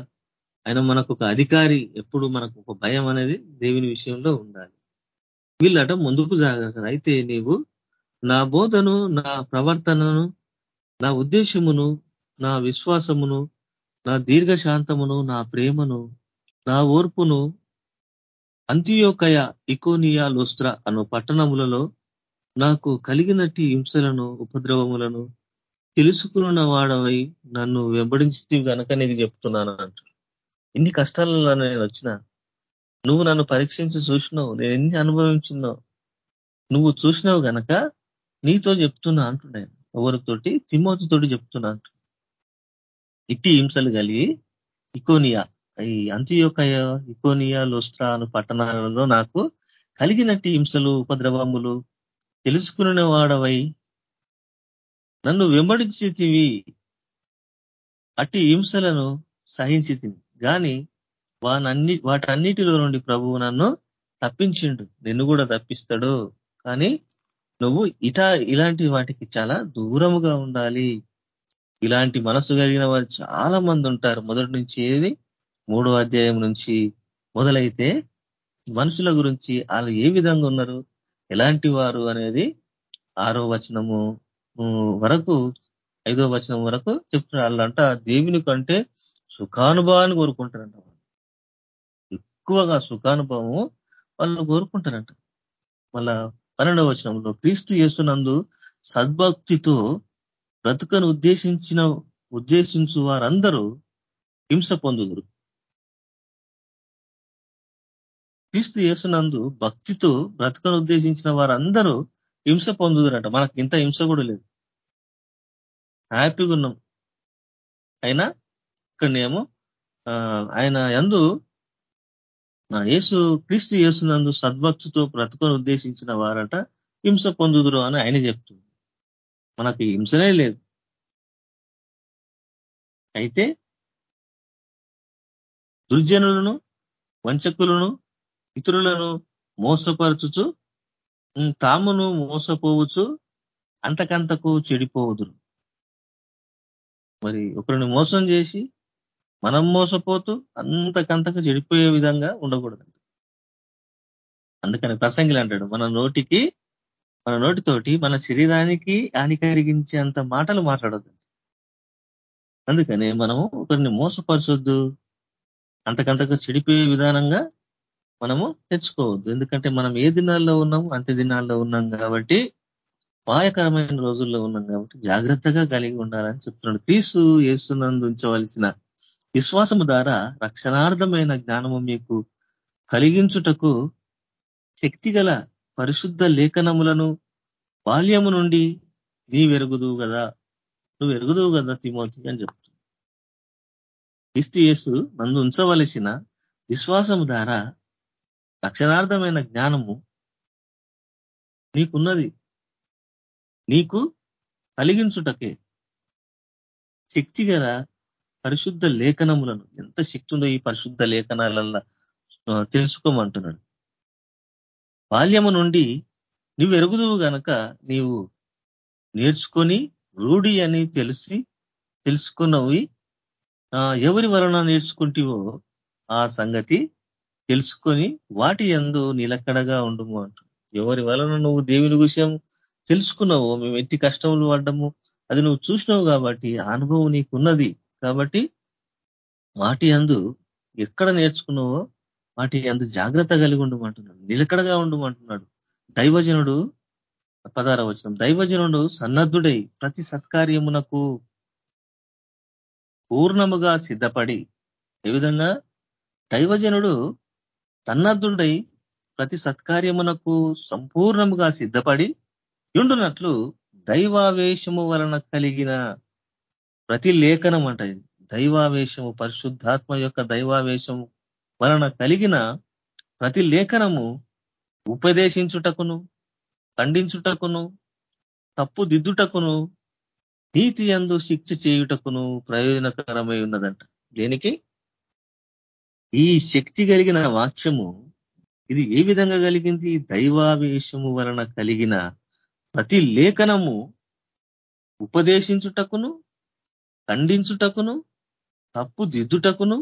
ఆయన మనకు ఒక అధికారి ఎప్పుడు మనకు ఒక భయం అనేది దేవుని విషయంలో ఉండాలి. వీళ్ళట ముందుకు జాగ్రత్త అయితే నీవు నా బోధను నా ప్రవర్తనను నా ఉద్దేశమును నా విశ్వాసమును నా దీర్ఘశాంతమును నా ప్రేమను నా ఓర్పును అంత్యోకయ ఇకోనియా లోస్త్ర అను పట్టణములలో నాకు కలిగినట్టి హింసలను ఉపద్రవములను తెలుసుకున్న వాడవై నన్ను వెంబడించి కనుక నీకు చెప్తున్నాను అంట ఇన్ని కష్టాలలో నేను వచ్చిన నువ్వు నన్ను పరీక్షించి చూసినావు నేను ఎన్ని అనుభవించున్నావు నువ్వు చూసినావు గనక నీతో చెప్తున్నా అంటున్నాను ఎవరితోటి? తిమ్మతితోటి చెప్తున్నా అంటు. ఇట్టి హింసలు కలిగి ఇకోనియా ఈ అంత్యోకయ ఇకోనియా లోస్ట్రా అను పట్టణాలలో నాకు కలిగినట్టి హింసలు ఉపద్రవములు తెలుసుకునే వాడవై నన్ను వెంబడించితివి. అట్టి హింసలను సహించితివి గాని వానన్ని వాటన్నిటిలో నుండి ప్రభువు నన్ను తప్పించిండు. నిన్ను కూడా తప్పిస్తాడు. కానీ నువ్వు ఇట ఇలాంటి వాటికి చాలా దూరముగా ఉండాలి. ఇలాంటి మనసు కలిగిన వారు చాలా మంది ఉంటారు. మొదటి నుంచి ఏది? మూడో అధ్యాయం నుంచి మొదలైతే మనుషుల గురించి వాళ్ళు ఏ విధంగా ఉన్నారు? ఎలాంటి వారు అనేది ఆరో వచనము వరకు ఐదో వచనం వరకు చెప్తున్నారు. వాళ్ళంట దేవుని కంటే సుఖానుభవాన్ని కోరుకుంటారంట ఎక్కువగా సుఖానుభవము వాళ్ళు కోరుకుంటారంట. మళ్ళా పన్నెండవ వచనంలో క్రీస్తు చేస్తున్నందు సద్భక్తితో బ్రతుకను ఉద్దేశించిన ఉద్దేశించు వారందరూ హింస పొందుదురు. క్రీస్తు చేస్తున్నందు భక్తితో బ్రతుకను ఉద్దేశించిన వారందరూ హింస పొందుదురంట. మనకి ఇంత హింస కూడా లేదు. హ్యాపీగా ఉన్నాం. అయినా ఇక్కడనేమో ఆయన ఎందు యేసు క్రీస్తు చేస్తున్నందు సద్భక్తితో బ్రతుకను ఉద్దేశించిన వారట హింస పొందుదురు అని ఆయన చెప్తుంది. మనకి హింసనే లేదు. అయితే దుర్జనులను వంచకులను ఇతరులను మోసపరచుచు తామును మోసపోవచ్చు అంతకంతకు చెడిపోవదురు. మరి ఒకరిని మోసం చేసి మనం మోసపోతూ అంతకంతకు చెడిపోయే విధంగా ఉండకూడదు అందుకని ప్రసంగిలు అంటాడు మన నోటికి మన నోటితోటి మన శరీరానికి హాని కలిగించేంత మాటలు మాట్లాడద్దు. అందుకనే మనము ఒకరిని మోసపరచొద్దు. అంతకంతకు చెడిపోయే విధానంగా మనము తెచ్చుకోవద్దు. ఎందుకంటే మనం ఏ దినాల్లో ఉన్నాము అంత్య దినాల్లో ఉన్నాం కాబట్టి పాయకరమైన రోజుల్లో ఉన్నాం కాబట్టి జాగ్రత్తగా కలిగి ఉండాలని చెప్తున్నాడు. క్రీసు ఏసునందు ఉంచవలసిన విశ్వాసము ద్వారా రక్షణార్థమైన జ్ఞానము మీకు కలిగించుటకు శక్తి పరిశుద్ధ లేఖనములను బాల్యము నుండి నీ వెరుగుదువు కదా నువ్వు ఎరుగుదువు కదా తిమోతి అని చెప్తుంది. క్రీస్తు యేసు నందు ఉంచవలసిన విశ్వాసము ద్వారా రక్షణార్థమైన జ్ఞానము నీకున్నది. నీకు కలిగించుటకే శక్తి గల పరిశుద్ధ లేఖనములను ఎంత శక్తి ఉందో ఈ పరిశుద్ధ లేఖనాలల్లో తెలుసుకోమంటున్నాడు. బాల్యము నుండి నువ్వు ఎరుగుదువు గనక నీవు నేర్చుకొని రూఢి అని తెలిసి తెలుసుకున్నవి ఎవరి వలన నేర్చుకుంటేవో ఆ సంగతి తెలుసుకొని వాటి ఎందు నిలకడగా ఉండము అంటు. ఎవరి వలన నువ్వు దేవుని విషయం తెలుసుకున్నావు మేము ఎట్టి కష్టములు పడ్డము అది నువ్వు చూసినావు కాబట్టి అనుభవం నీకున్నది కాబట్టి వాటి అందు ఎక్కడ నేర్చుకున్నావో వాటి అందు జాగ్రత్త కలిగి ఉండమంటున్నాడు. నిలకడగా ఉండమంటున్నాడు. దైవజనుడు పదార వచనం దైవజనుడు సన్నద్ధుడై ప్రతి సత్కార్యమునకు పూర్ణముగా సిద్ధపడి ఏ విధంగా? దైవజనుడు సన్నద్ధుడై ప్రతి సత్కార్యమునకు సంపూర్ణముగా సిద్ధపడి ఉండునట్లు దైవావేశము వలన కలిగిన ప్రతి లేఖనం అంట ఇది. దైవావేశము పరిశుద్ధాత్మ యొక్క దైవావేశము వలన కలిగిన ప్రతి లేఖనము ఉపదేశించుటకును ఖండించుటకును తప్పు దిద్దుటకును నీతి అందు శిక్ష చేయుటకును ప్రయోజనకరమై ఉన్నదంట. దేనికి? ఈ శక్తి కలిగిన వాక్యము ఇది ఏ విధంగా కలిగింది? దైవావేశము వలన కలిగిన ప్రతి లేఖనము ఉపదేశించుటకును ఖండించుటకును తప్పు దిద్దుటకును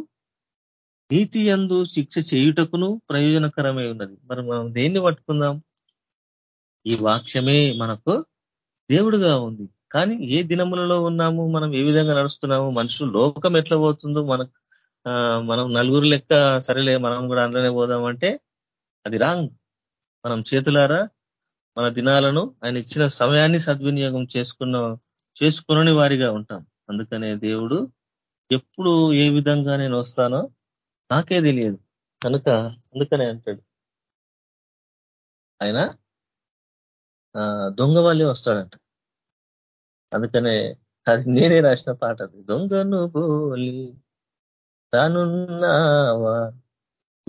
నీతి ఎందు శిక్ష చేయుటకును ప్రయోజనకరమై ఉన్నది. మరి మనం దేన్ని పట్టుకుందాం? ఈ వాక్యమే మనకు దేవుడుగా ఉంది. కానీ ఏ దినములలో ఉన్నాము? మనం ఏ విధంగా నడుస్తున్నాము? మనుషులు లోకం ఎట్లా పోతుందో మనకు మనం నలుగురు లెక్క సరేలే మనం కూడా అందులోనే పోదామంటే అది రాంగ్. మనం చేతులారా మన దినాలను ఆయన ఇచ్చిన సమయాన్ని సద్వినియోగం చేసుకున్న చేసుకునని వారిగా ఉంటాం. అందుకనే దేవుడు ఎప్పుడు ఏ విధంగా నేను వస్తానో నాకే తెలియదు. కనుక అందుకనే అంటాడు. ఆయన దొంగ వాళ్ళే వస్తాడంట. అందుకనే అది నేనే రాసిన పాట అది. దొంగను పోలి రానున్నావా?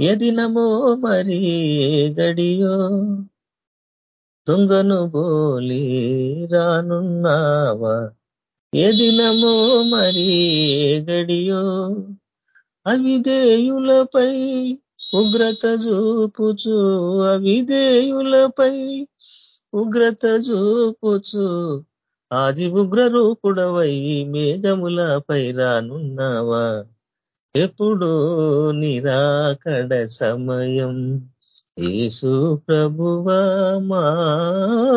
ఏ దినమో మరి గడియో? దొంగను బోలి రానున్నావా? ఏ దినమో మరి గడియో? అవిధేయులపై ఉగ్రత చూపుచు అవిధేయులపై ఉగ్రత చూపుచు. ఆది ఉగ్ర రూపుడవై మేఘములపై రానున్నావా? ఎప్పుడు నిరాకడ సమయం. యేసు ప్రభువా మా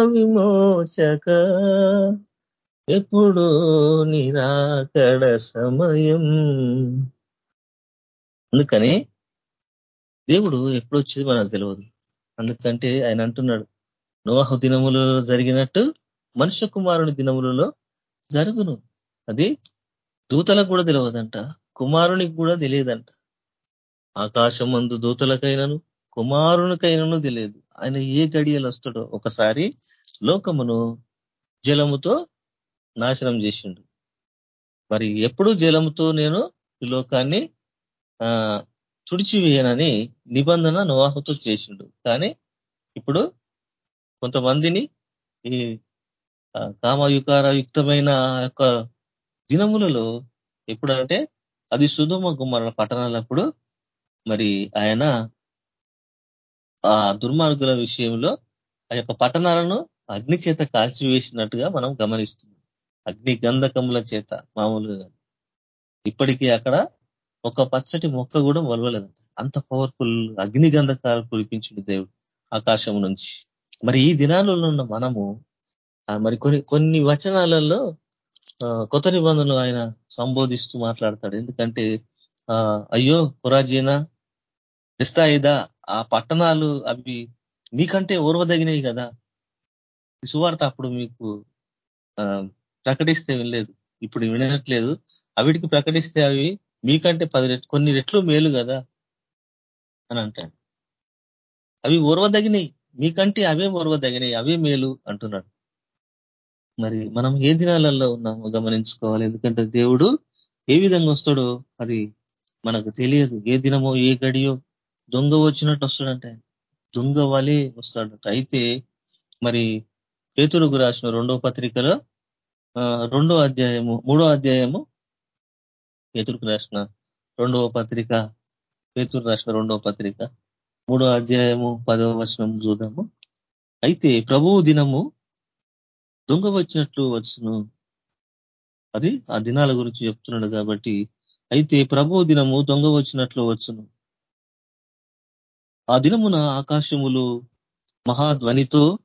విమోచక. ఎప్పుడు నిరాకడ సమయం. అందుకని దేవుడు ఎప్పుడు వచ్చేది మనకు తెలియదు అందుకంటే ఆయన అంటున్నాడు నోహ దినములలో జరిగినట్టు మనుష్య కుమారుని దినములలో జరుగును. అది దూతలకు కూడా తెలియదంట కుమారునికి కూడా తెలియదంట. ఆకాశం మందు దూతలకైనను కుమారునికైనను తెలియదు. ఆయన ఏ గడియలు వస్తాడో ఒకసారి లోకమును జలముతో నాశనం చేసిండు. మరి ఎప్పుడు జలముతో నేను ఈ లోకాన్ని తుడిచివేయనని నిబంధన నవాహుతో చేసిండు. కానీ ఇప్పుడు కొంతమందిని ఈ కామయుకార యుక్తమైన యొక్క దినములలో ఎప్పుడంటే అది సుధుమ కుమారుల పట్టణాలప్పుడు మరి ఆయన ఆ దుర్మార్గుల విషయంలో ఆ యొక్క పట్టణాలను అగ్ని చేత కాల్చివేసినట్టుగా మనం గమనిస్తున్నాం. అగ్ని గంధకముల చేత మామూలుగా. ఇప్పటికీ అక్కడ ఒక పచ్చటి మొక్క కూడా వలవలేదంట. అంత పవర్ఫుల్ అగ్ని గంధకాలు కురిపించింది దేవుడు ఆకాశం నుంచి. మరి ఈ దినాలలో ఉన్న మనము మరి కొన్ని కొన్ని వచనాలలో కొత్త నిబంధనలు ఆయన సంబోధిస్తూ మాట్లాడతాడు. ఎందుకంటే అయ్యో పురాజీన ఇస్తాయిదా ఆ పట్టణాలు అవి మీకంటే ఓర్వదగినవి కదా. సువార్త అప్పుడు మీకు ప్రకటిస్తే వినలేదు. ఇప్పుడు వినట్లేదు. అవిటికి ప్రకటిస్తే అవి మీకంటే పది రెట్లు కొన్ని రెట్లు మేలు కదా? అని అంటాడు. అవి ఓర్వదగినాయి. మీకంటే అవే ఓర్వదగినాయి అవే మేలు అంటున్నాడు. మరి మనం ఏ దినాలలో ఉన్నామో గమనించుకోవాలి. ఎందుకంటే దేవుడు ఏ విధంగా వస్తాడో అది మనకు తెలియదు. ఏ దినమో ఏ గడియో దొంగ వచ్చినట్టు వస్తాడంటే. దొంగ వలే వస్తాడట. అయితే మరి పేతురుకు రాసిన రెండో పత్రికలో రెండో అధ్యాయము మూడో అధ్యాయము పేతురుకు రాసిన రెండవ పత్రిక పేతురు రాసిన రెండవ పత్రిక. మూడో అధ్యాయము పదవ వచనం చూద్దాము. అయితే ప్రభువు దినము దొంగ వచ్చినట్లు వచ్చును. అది ఆ దినాల గురించి చెప్తున్నాడు కాబట్టి అయితే ప్రభు దినము దొంగ వచ్చినట్లు వచ్చును. ఆ దినమున ఆకాశములు మహాధ్వనితో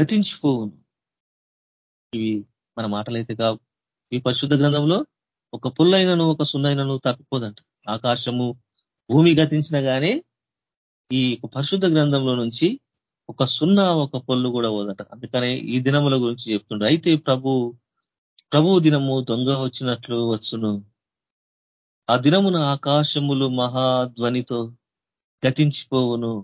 గతించిపోవును. ఇవి మన మాటలైతే కావు. ఈ పరిశుద్ధ గ్రంథంలో ఒక పుల్లైనను ఒక సున్నైనను తప్పిపోదంట. ఆకాశము భూమి గతించిన గానే ఈ పరిశుద్ధ గ్రంథంలో నుంచి ఒక సున్నా ఒక పొల్లు కూడా పోదట. అందుకనే ఈ దినముల గురించి చెప్తుండే. అయితే ప్రభు ప్రభు దినము దొంగ వచ్చినట్లు వచ్చును. ఆ దినమున ఆకాశములు మహాధ్వనితో గతించిపోవును.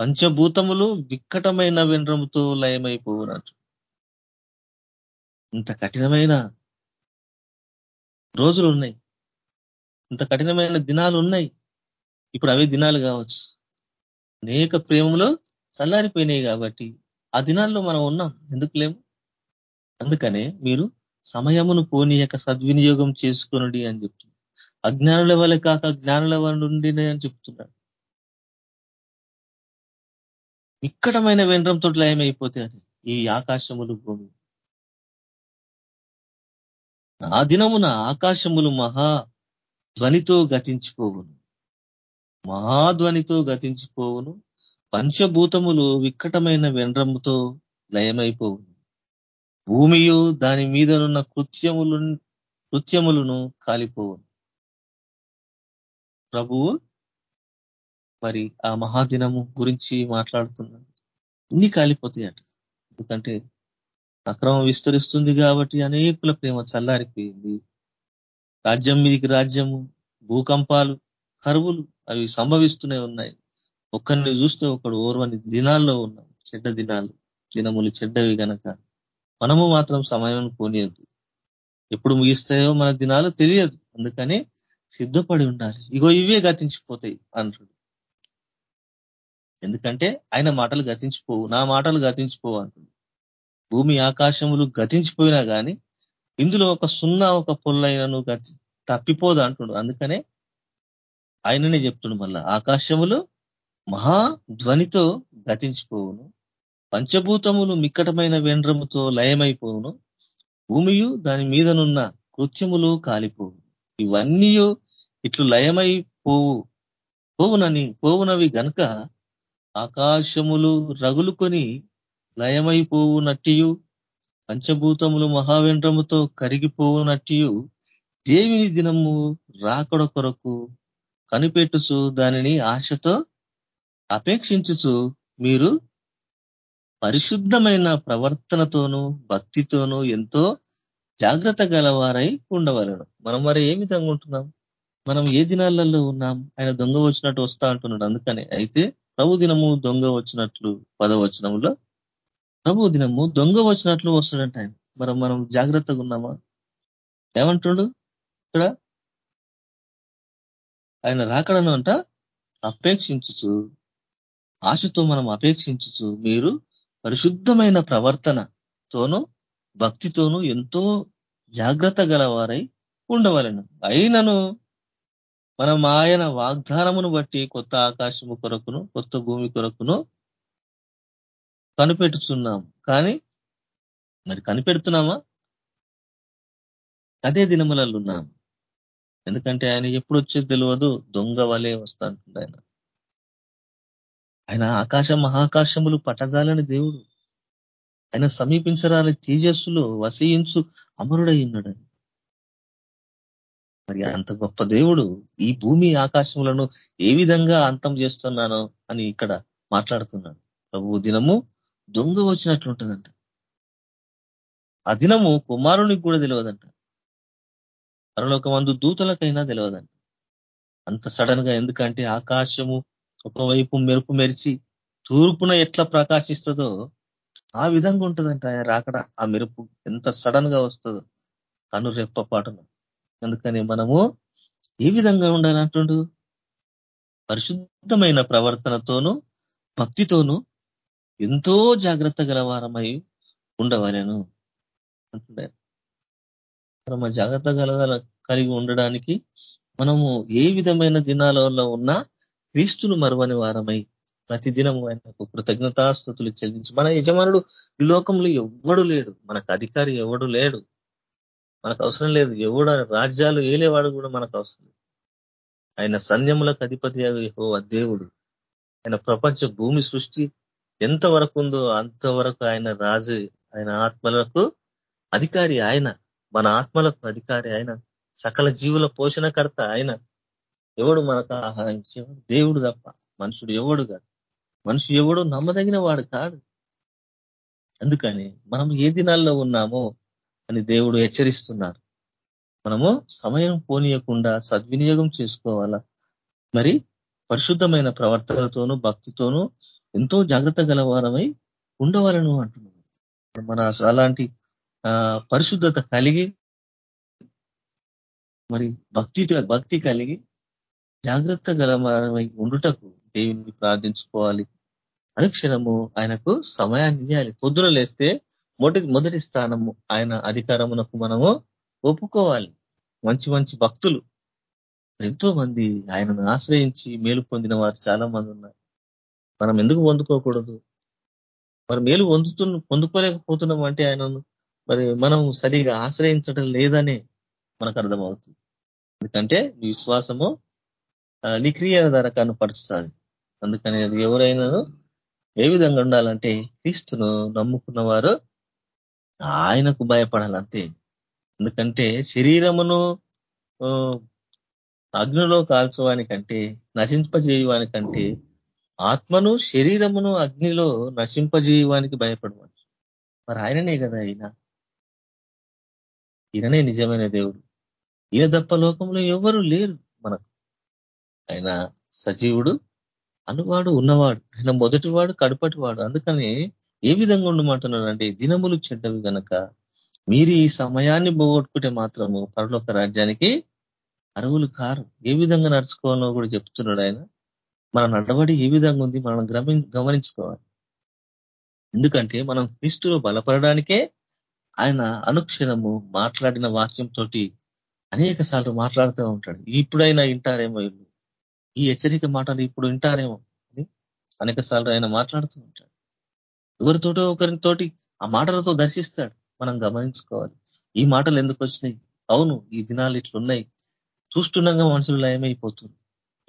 పంచభూతములు విక్కటమైన వెండ్రముతో లయమైపోవునట్టు ఇంత కఠినమైన రోజులు ఉన్నాయి. ఇంత కఠినమైన దినాలు ఉన్నాయి. ఇప్పుడు అవే దినాలు కావచ్చు. అనేక ప్రేమలో చల్లారిపోయినాయి కాబట్టి ఆ దినాల్లో మనం ఉన్నాం. ఎందుకు లేము? అందుకనే మీరు సమయమును పోనీయక సద్వినియోగం చేసుకునండి అని చెప్తున్నాడు అజ్ఞానుల వల్ల కాక జ్ఞానుల వల్ల నుండి అని చెప్తున్నాడు ఇక్కడమైన వెండ్రంతో లయమైపోతే అని ఈ ఆకాశములు భూమి. ఆ దినమున ఆకాశములు మహా ధ్వనితో గతించిపోవును. మహాధ్వనితో గతించిపోవును. పంచభూతములు విక్కటమైన వెండ్రముతో లయమైపోవును. భూమియు దాని మీదనున్న కృత్యములు కృత్యములను కాలిపోవును. ప్రభువు మరి ఆ మహాదినము గురించి మాట్లాడుతున్నాడు. ఇన్ని కాలిపోతాయట. ఎందుకంటే అక్రమం విస్తరిస్తుంది కాబట్టి అనేకుల ప్రేమ చల్లారిపోయింది. రాజ్యం మీదికి రాజ్యము భూకంపాలు కరువులు అవి సంభవిస్తూనే ఉన్నాయి. ఒక్కరిని చూస్తే ఒకడు ఓర్వని దినాల్లో ఉన్నాం. చెడ్డ దినాలు దినములు చెడ్డవి గనక. మనము మాత్రం సమయం పోనీయద్దు. ఎప్పుడు ముగిస్తాయో మన దినాలు తెలియదు. అందుకని సిద్ధపడి ఉండాలి. ఇగో ఇవే గతించిపోతాయి అంటాడు. ఎందుకంటే ఆయన మాటలు గతించిపోవు. నా మాటలు గతించిపోవు అంటుంది భూమి ఆకాశములు గతించిపోయినా కానీ ఇందులో ఒక సున్నా ఒక పొల్లైనను గతి తప్పిపోదు అంటుడు. అందుకనే ఆయననే చెప్తుండు మళ్ళా ఆకాశములు మహా ధ్వనితో గతించిపోవును. పంచభూతములు మిక్కటమైన వెండ్రముతో లయమైపోవును. భూమియు దాని మీదనున్న కృత్యములు కాలిపోవు ఇవన్నీ ఇట్లు లయమైపోవు పోవునని పోవునవి గనుక ఆకాశములు రగులుకొని లయమైపోవునట్టియు పంచభూతములు మహావేంద్రముతో కరిగిపోవునట్టియు దేవిని దినము రాకడ కొరకు కనిపెట్టుచు దానిని ఆశతో అపేక్షించుచు మీరు పరిశుద్ధమైన ప్రవర్తనతోనూ భక్తితోనూ ఎంతో జాగ్రత్త గలవారై ఉండవలను. మనం మరి ఏ విధంగా ఉంటున్నాం? మనం ఏ దినాలలో ఉన్నాం? ఆయన దొంగ వచ్చినట్టు వస్తా అంటున్నాడు. అందుకని అయితే ప్రభు దినము దొంగ వచ్చినట్లు పదవచనంలో ప్రభు దినము దొంగ వచ్చినట్లు వస్తాడంట ఆయన. మనం మనం జాగ్రత్తగా ఉన్నామా? ఏమంటుండు ఇక్కడ ఆయన రాకడను అంట అపేక్షించుచు ఆశతో మనం అపేక్షించుచు మీరు పరిశుద్ధమైన ప్రవర్తనతోనూ భక్తితోనూ ఎంతో జాగ్రత్త గలవారై ఉండవలను. అయినను మనం ఆయన వాగ్దానమును బట్టి కొత్త ఆకాశము కొరకును కొత్త భూమి కొరకును కనిపెట్టుచున్నాం. కానీ మరి కనిపెడుతున్నామా? అదే దినములలో ఉన్నాం ఎందుకంటే ఆయన ఎప్పుడు వచ్చేది తెలియదు దొంగ వలే వస్తా అంటుండ ఆయన. ఆయన ఆకాశ మహాకాశములు పట్టజాలని దేవుడు. ఆయన సమీపించరాని తేజస్సులో వసయించు అమరుడై ఉన్నాడు మరి అంత గొప్ప దేవుడు ఈ భూమి ఆకాశములను ఏ విధంగా అంతం చేస్తున్నానో అని ఇక్కడ మాట్లాడుతున్నాడు. ప్రభు దినము దొంగ వచ్చినట్లు ఉంటుందంట. ఆ దినము కుమారునికి కూడా తెలియదంట. పరలోకమందు దూతలకైనా తెలియదంట. అంత సడన్గా ఎందుకంటే ఆకాశము ఒకవైపు మెరుపు మెరిచి తూర్పున ఎట్లా ప్రకాశిస్తుందో ఆ విధంగా ఉంటుందంట ఆయన రాకడ. ఆ మెరుపు ఎంత సడన్గా వస్తుందో కను రెప్పపాటును. అందుకని మనము ఏ విధంగా ఉండాలంటుండు? పరిశుద్ధమైన ప్రవర్తనతోనూ భక్తితోనూ ఎంతో జాగ్రత్త గలవారమై ఉండవలను అంటున్నారు మన జాగ్రత్త గల కలిగి ఉండడానికి మనము ఏ విధమైన దినాలలో ఉన్నా క్రీస్తును మరువని వారమై ప్రతి దినము ఆయనకు కృతజ్ఞతాస్థుతులు చెల్లించి మన యజమానుడు ఈ లోకంలో ఎవడు లేడు. మనకు అధికారి ఎవడు లేడు. మనకు అవసరం లేదు. ఎవడు రాజ్యాలు ఏలేవాడు కూడా మనకు అవసరం లేదు. ఆయన సైన్యములకు అధిపతి దేవుడు. ఆయన ప్రపంచ భూమి సృష్టి ఎంత వరకు ఉందో అంతవరకు ఆయన రాజు ఆయన ఆత్మలకు అధికారి ఆయన మన ఆత్మలకు అధికారి ఆయన సకల జీవుల పోషణకర్త ఆయన. ఎవడు మనకు ఆహారం ఇచ్చేవాడు? దేవుడు తప్ప. మనుషుడు ఎవడు కాదు మనిషి ఎవడు నమ్మదగిన వాడు కాదు అందుకని మనం ఏ దినాల్లో ఉన్నామో అని దేవుడు హెచ్చరిస్తున్నారు. మనము సమయం పోనీయకుండా సద్వినియోగం చేసుకోవాలా? మరి పరిశుద్ధమైన ప్రవర్తనతోనూ భక్తితోనూ ఎంతో జాగ్రత్త గలవారమై ఉండవాలను అంటున్నాడు. మన అలాంటి పరిశుద్ధత కలిగి మరి భక్తి భక్తి కలిగి జాగ్రత్త గలవారమై ఉండుటకు దేవుని ప్రార్థించుకోవాలి. అనుక్షణము ఆయనకు సమయాన్ని ఇవ్వాలి పొద్దున లేస్తే మొదటి మొదటి స్థానము ఆయన అధికారమునకు మనము ఒప్పుకోవాలి. మంచి మంచి భక్తులు. ఎంతో మంది ఆయనను ఆశ్రయించి మేలు పొందిన వారు చాలా మంది ఉన్నారు. మనం ఎందుకు పొందుకోకూడదు? మరి మేలు పొందుతు పొందుకోలేకపోతున్నాం అంటే ఆయనను మరి మనం సరిగా ఆశ్రయించడం లేదనే మనకు అర్థమవుతుంది ఎందుకంటే విశ్వాసము నీ క్రియల ద్వారా కనపరుస్తుంది అందుకని అది ఎవరైనాను ఏ విధంగా ఉండాలంటే క్రీస్తును నమ్ముకున్న వారు ఆయనకు భయపడాలంతే. ఎందుకంటే శరీరమును అగ్నిలో కాల్చవానికంటే నశింపజేయవానికంటే ఆత్మను శరీరమును అగ్నిలో నశింపజేయవానికి భయపడవాలి మరి ఆయననే కదా ఈయన. ఈయననే నిజమైన దేవుడు. ఈయన తప్ప లోకంలో ఎవరు లేరు మనకు. ఆయన సజీవుడు అనువాడు ఉన్నవాడు. ఆయన మొదటివాడు కడుపటివాడు. అందుకని ఏ విధంగా ఉండమంటున్నాడంటే దినములు చెడ్డవి గనక మీరు ఈ సమయాన్ని పోగొట్టుకుంటే మాత్రము పరలోక రాజ్యానికి అరువులు కారు. ఏ విధంగా నడుచుకోవాలో కూడా చెప్తున్నాడు ఆయన. మన నడవడి ఏ విధంగా ఉంది మనం గమనించుకోవాలి. ఎందుకంటే మనం క్రీస్తులో బలపడడానికే ఆయన అనుక్షణము మాట్లాడిన వాక్యంతో అనేక సార్లు మాట్లాడుతూ ఉంటాడు. ఇప్పుడైనా వింటారేమో ఇల్లు. ఈ హెచ్చరిక మాటలు ఇప్పుడు వింటారేమో అని అనేక సార్లు ఆయన మాట్లాడుతూ ఉంటాడు. ఎవరితోటో ఒకరితోటి ఆ మాటలతో దర్శిస్తాడు. మనం గమనించుకోవాలి. ఈ మాటలు ఎందుకు వచ్చినాయి? అవును ఈ దినాలు ఇట్లున్నాయి. చూస్తుండగా మనుషులు లయమైపోతుంది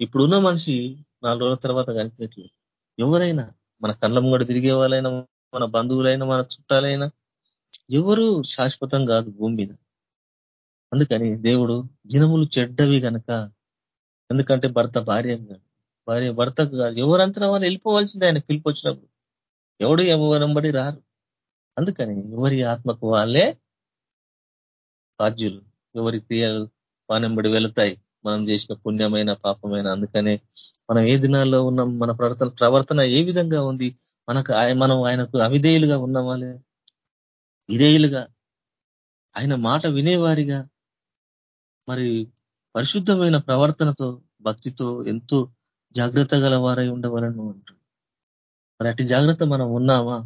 ఇప్పుడున్న మనిషి నాలుగు రోజుల తర్వాత కనిపించట్లేదు. ఎవరైనా మన కళ్ళం కూడా తిరిగే వాళ్ళైనా మన బంధువులైనా మన చుట్టాలైనా ఎవరు శాశ్వతం కాదు భూమి మీద. అందుకని దేవుడు దినములు చెడ్డవి కనుక ఎందుకంటే భర్త భార్య భార్య భర్తకు కాదు. ఎవరంతా వాళ్ళు వెళ్ళిపోవాల్సిందే ఆయన పిలుపు వచ్చినప్పుడు. ఎవడు ఎవరంబడి రారు. అందుకని ఎవరి ఆత్మకు వాళ్ళే బాధ్యులు. ఎవరి క్రియలు వానంబడి వెళుతాయి. మనం చేసిన పుణ్యమైన పాపమైన అందుకనే మనం ఏ దినాల్లో ఉన్నాం మన ప్రవర్తన ప్రవర్తన ఏ విధంగా ఉంది మనకు మనం ఆయనకు అవిధేయులుగా ఉన్నామాలే విధేయులుగా ఆయన మాట వినేవారిగా మరి పరిశుద్ధమైన ప్రవర్తనతో భక్తితో ఎంతో జాగ్రత్త గల వారై ఉండవాలని అంటారు. మరి అటు జాగ్రత్త మనం ఉన్నామా?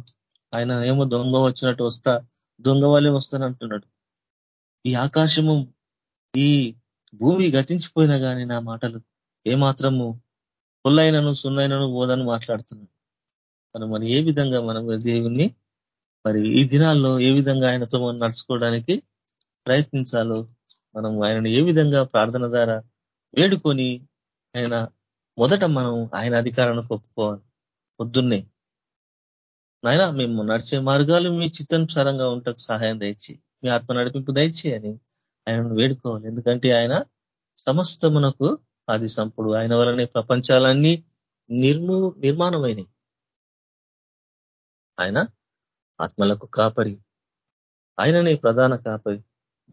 ఆయన ఏమో దొంగ వచ్చినట్టు వస్తా దొంగ వాళ్ళే వస్తానంటున్నాడు. ఈ ఆకాశము ఈ భూమి గతించిపోయినా కానీ నా మాటలు ఏమాత్రము పుల్లైనను సున్నైనను బోధను మాట్లాడుతున్నాడు. మనం మరి ఏ విధంగా మనం దేవుణ్ణి మరి ఈ దినాల్లో ఏ విధంగా ఆయనతో మనం నడుచుకోవడానికి ప్రయత్నించాలో మనం ఆయనను ఏ విధంగా ప్రార్థన ద్వారా వేడుకొని ఆయన మొదట మనం ఆయన అధికారాన్ని ఒప్పుకోవాలి. పొద్దున్నే. నాయన మేము నడిచే మార్గాలు మీ చిత్తానుసారంగా ఉంటకు సహాయం దయచి మీ ఆత్మ నడిపింపు దయచి అని ఆయనను వేడుకోవాలి. ఎందుకంటే ఆయన సమస్తమునకు ఆది సంపుడు. ఆయన వలనే ప్రపంచాలన్నీ నిర్ము నిర్మాణమైనవి ఆయన ఆత్మలకు కాపరి. ఆయననే ప్రధాన కాపరి.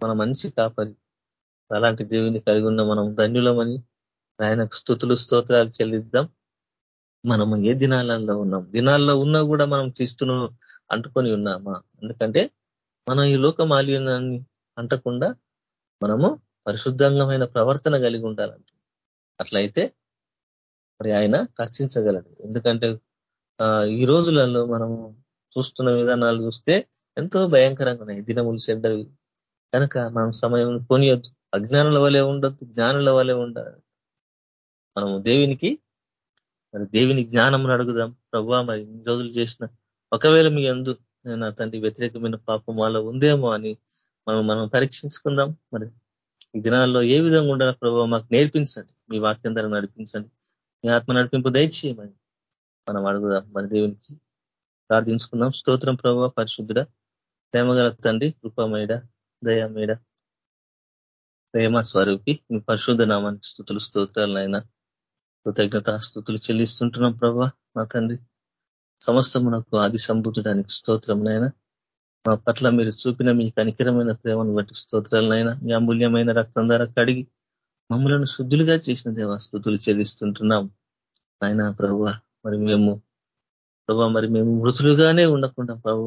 మన మంచి కాపరి. అలాంటి దేవుని కలిగి ఉన్న మనం ధన్యులమని ఆయనకు స్థుతులు స్తోత్రాలు చెల్లిద్దాం. మనము ఏ దినాలలో ఉన్నాం? దినాల్లో ఉన్నా కూడా మనం క్రీస్తును అంటుకొని ఉన్నామా? ఎందుకంటే మనం ఈ లోక మాలిన్యాన్ని అంటకుండా మనము పరిశుద్ధంగమైన ప్రవర్తన కలిగి ఉండాలంట. అట్లయితే మరి ఆయన రక్షించగలడు. ఎందుకంటే ఈ రోజులలో మనము చూస్తున్న విధానాలు చూస్తే ఎంతో భయంకరంగా ఉన్నాయి. దినములు చెడ్డవి. కనుక మనం సమయం పోనీయొద్దు. అజ్ఞానుల వలె ఉండొద్దు జ్ఞానుల వలె ఉండాలి. మనము దేవునికి మరి దేవుని జ్ఞానం అడుగుదాం. ప్రభా మరి రోజులు చేసిన ఒకవేళ మీ అందు నా తండ్రి వ్యతిరేకమైన పాపం వాళ్ళ ఉందేమో అని మనం మనం పరీక్షించుకుందాం. మరి దినాల్లో ఏ విధంగా ఉండాలి ప్రభావ మాకు నేర్పించండి. మీ వాక్యం ద్వారా నడిపించండి. మీ ఆత్మ నడిపింపు దయచేయమని మనం అడుగుదాం. మన దేవునికి ప్రార్థించుకుందాం. స్తోత్రం ప్రభావ పరిశుద్ధుడ ప్రేమగల తండ్రి కృపమేడ దయామేడ ప్రేమ స్వరూపి మీ పరిశుద్ధ నామానికి స్థుతులు స్తోత్రాలనైనా కృతజ్ఞత స్థుతులు చెల్లిస్తుంటున్నాం ప్రభా నా తండ్రి. సమస్తమునకు ఆది సంబుద్ధడానికి స్తోత్రంనైనా మా పట్ల మీరు చూపిన మీ కనికరమైన ప్రేమను బట్టి స్తోత్రాలనైనా మీ అమూల్యమైన రక్తం ద్వారా కడిగి మమ్మలను శుద్ధులుగా చేసిన దేవా స్థుతులు చెల్లిస్తుంటున్నాం. ఆయన ప్రభు మరి మేము ప్రభా మరి మేము మృతులుగానే ఉండకుండా ప్రభు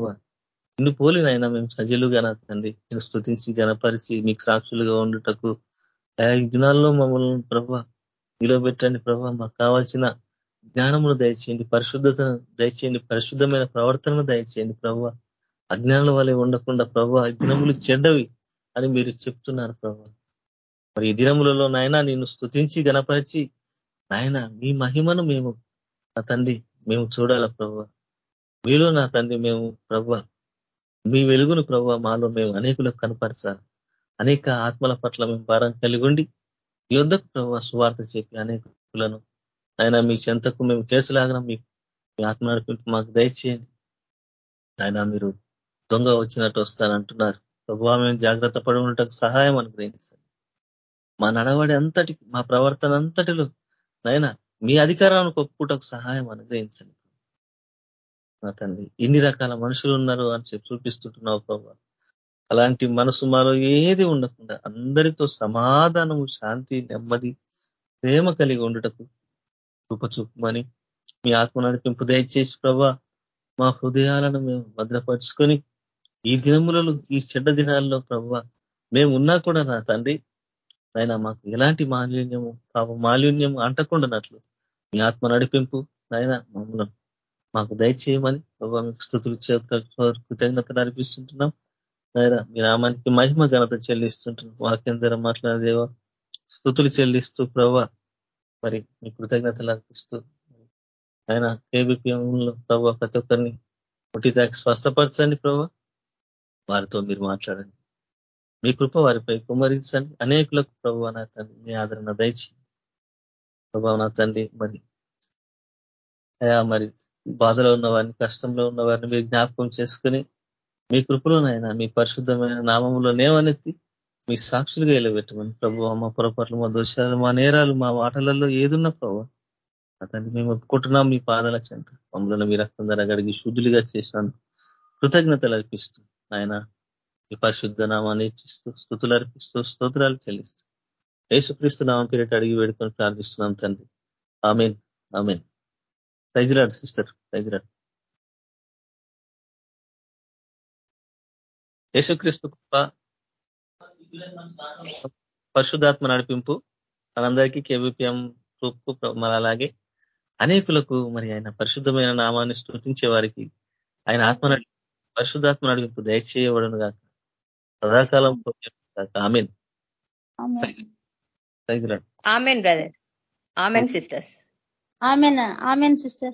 నిన్ను పోలినైనా మేము సజీలుగా నా తండ్రి. నేను స్థుతించి గనపరిచి మీకు సాక్షులుగా ఉండుటకు ఐదు దినాల్లో మమ్మల్ని ప్రభా నిలబెట్టండి ప్రభా మాకు కావాల్సిన జ్ఞానమును దయచేయండి పరిశుద్ధతను దయచేయండి పరిశుద్ధమైన ప్రవర్తనను దయచేయండి ప్రభు అజ్ఞానం వల్లే ఉండకుండా ప్రభు దినములు చెడ్డవి అని మీరు చెప్తున్నారు ప్రభు. మరి ఈ దినములలో నాయన నిన్ను స్థుతించి గణపరిచి నాయన మీ మహిమను మేము నా తండ్రి మేము చూడాల ప్రభు. మీలో నా తండ్రి మేము ప్రభు. మీ వెలుగును ప్రభు మాలో మేము అనేకులకు కనపరచాలి. అనేక ఆత్మల పట్ల మేము భారం కలిగి ఉండి యుద్ధకు ప్రభు సువార్త చెప్పి అనేకులను ఆయన మీ చెంతకు మేము చేసలాగిన మీ ఆత్మ నడిపి మాకు దయచేయండి. ఆయన మీరు దొంగ వచ్చినట్టు వస్తానంటున్నారు. ప్రభు మేము జాగ్రత్త పడి ఉండటకు సహాయం అనుగ్రహించండి మా నడవడి అంతటి మా ప్రవర్తన అంతటిలో నైనా మీ అధికారాన్ని ఒప్పుకుంటకు సహాయం అనుగ్రహించండి. నా తండ్రి ఇన్ని రకాల మనుషులు ఉన్నారు అని చెప్పి చూపిస్తుంటున్నావు ప్రభు. అలాంటి మనసు మాలో ఏది ఉండకుండా అందరితో సమాధానము శాంతి నెమ్మది ప్రేమ కలిగి ఉండుటకు కృపచూపమని మీ ఆత్మ నడిపింపు దయచేసి ప్రభా మా హృదయాలను మేము భద్రపరుచుకొని ఈ దినములలో ఈ చెడ్డ దినాల్లో ప్రభు మేము ఉన్నా కూడా నా తండ్రి ఆయన మాకు ఎలాంటి మాలిన్యము పాప మాలిన్యము అంటకుండానట్లు మీ ఆత్మ నడిపింపు నాయన మమ్మల్ని మాకు దయచేయమని ప్రభావ మీకు స్థుతులు కృతజ్ఞతలు నడిపిస్తుంటున్నాం. ఆయన మీ నామానికి మహిమ ఘనత చెల్లిస్తుంటున్నాం. వాక్యం ద్వారా మాట్లాడేదేవా స్థుతులు చెల్లిస్తూ ప్రభా మరి మీ కృతజ్ఞతలు అర్పిస్తూ ఆయన కేబిపిఎంలో ప్రభావ ప్రతి ఒక్కరిని పుట్టి తాకి స్వస్థపరచండి ప్రభావ వారితో మీరు మాట్లాడండి. మీ కృప వారిపై కుమరించండి అనేకులకు ప్రభు నా తండ్రి మీ ఆదరణ దయచి ప్రభావ నా తండ్రి మరి అయా మరి బాధలో ఉన్న వారిని కష్టంలో ఉన్న వారిని మీరు జ్ఞాపకం చేసుకుని మీ కృపలోనైనా మీ పరిశుద్ధమైన నామంలో నేవనెత్తి మీ సాక్షులుగా వెళ్ళబెట్టమని ప్రభు మా పొరపాట్లు మా దోషాలు మా నేరాలు మా మాటలలో ఏదున్న ప్రభు అతన్ని మేము ఒప్పుకుంటున్నాం మీ పాదాల చెంత. మమ్మల్ని మీ రక్తం ధర గడిగి శుద్ధులుగా చేసినాను కృతజ్ఞతలు అర్పిస్తూ ఆయన ఈ పరిశుద్ధ నామాన్ని స్థుతులు అర్పిస్తూ స్తోత్రాలు చెల్లిస్తూ. యేసుక్రీస్తు నామం పేరిట అడిగి వేడుకొని ప్రార్థిస్తున్నాం తండ్రి. Amen. Amen. Praise lord sister. Praise lord యేసుక్రీస్తు కృప పరిశుద్ధాత్మ నడిపింపు మనందరికీ కేబిపిఎం గ్రూప్ మరి అలాగే అనేకులకు మరి ఆయన పరిశుద్ధమైన నామాన్ని స్థుతించే వారికి ఆయన ఆత్మ పరిశుద్ధాత్మ నడిపింపు దయచేయబడును కాక సదాకాలం amen. Amen. Brother. Amen sisters. Amen amen sister.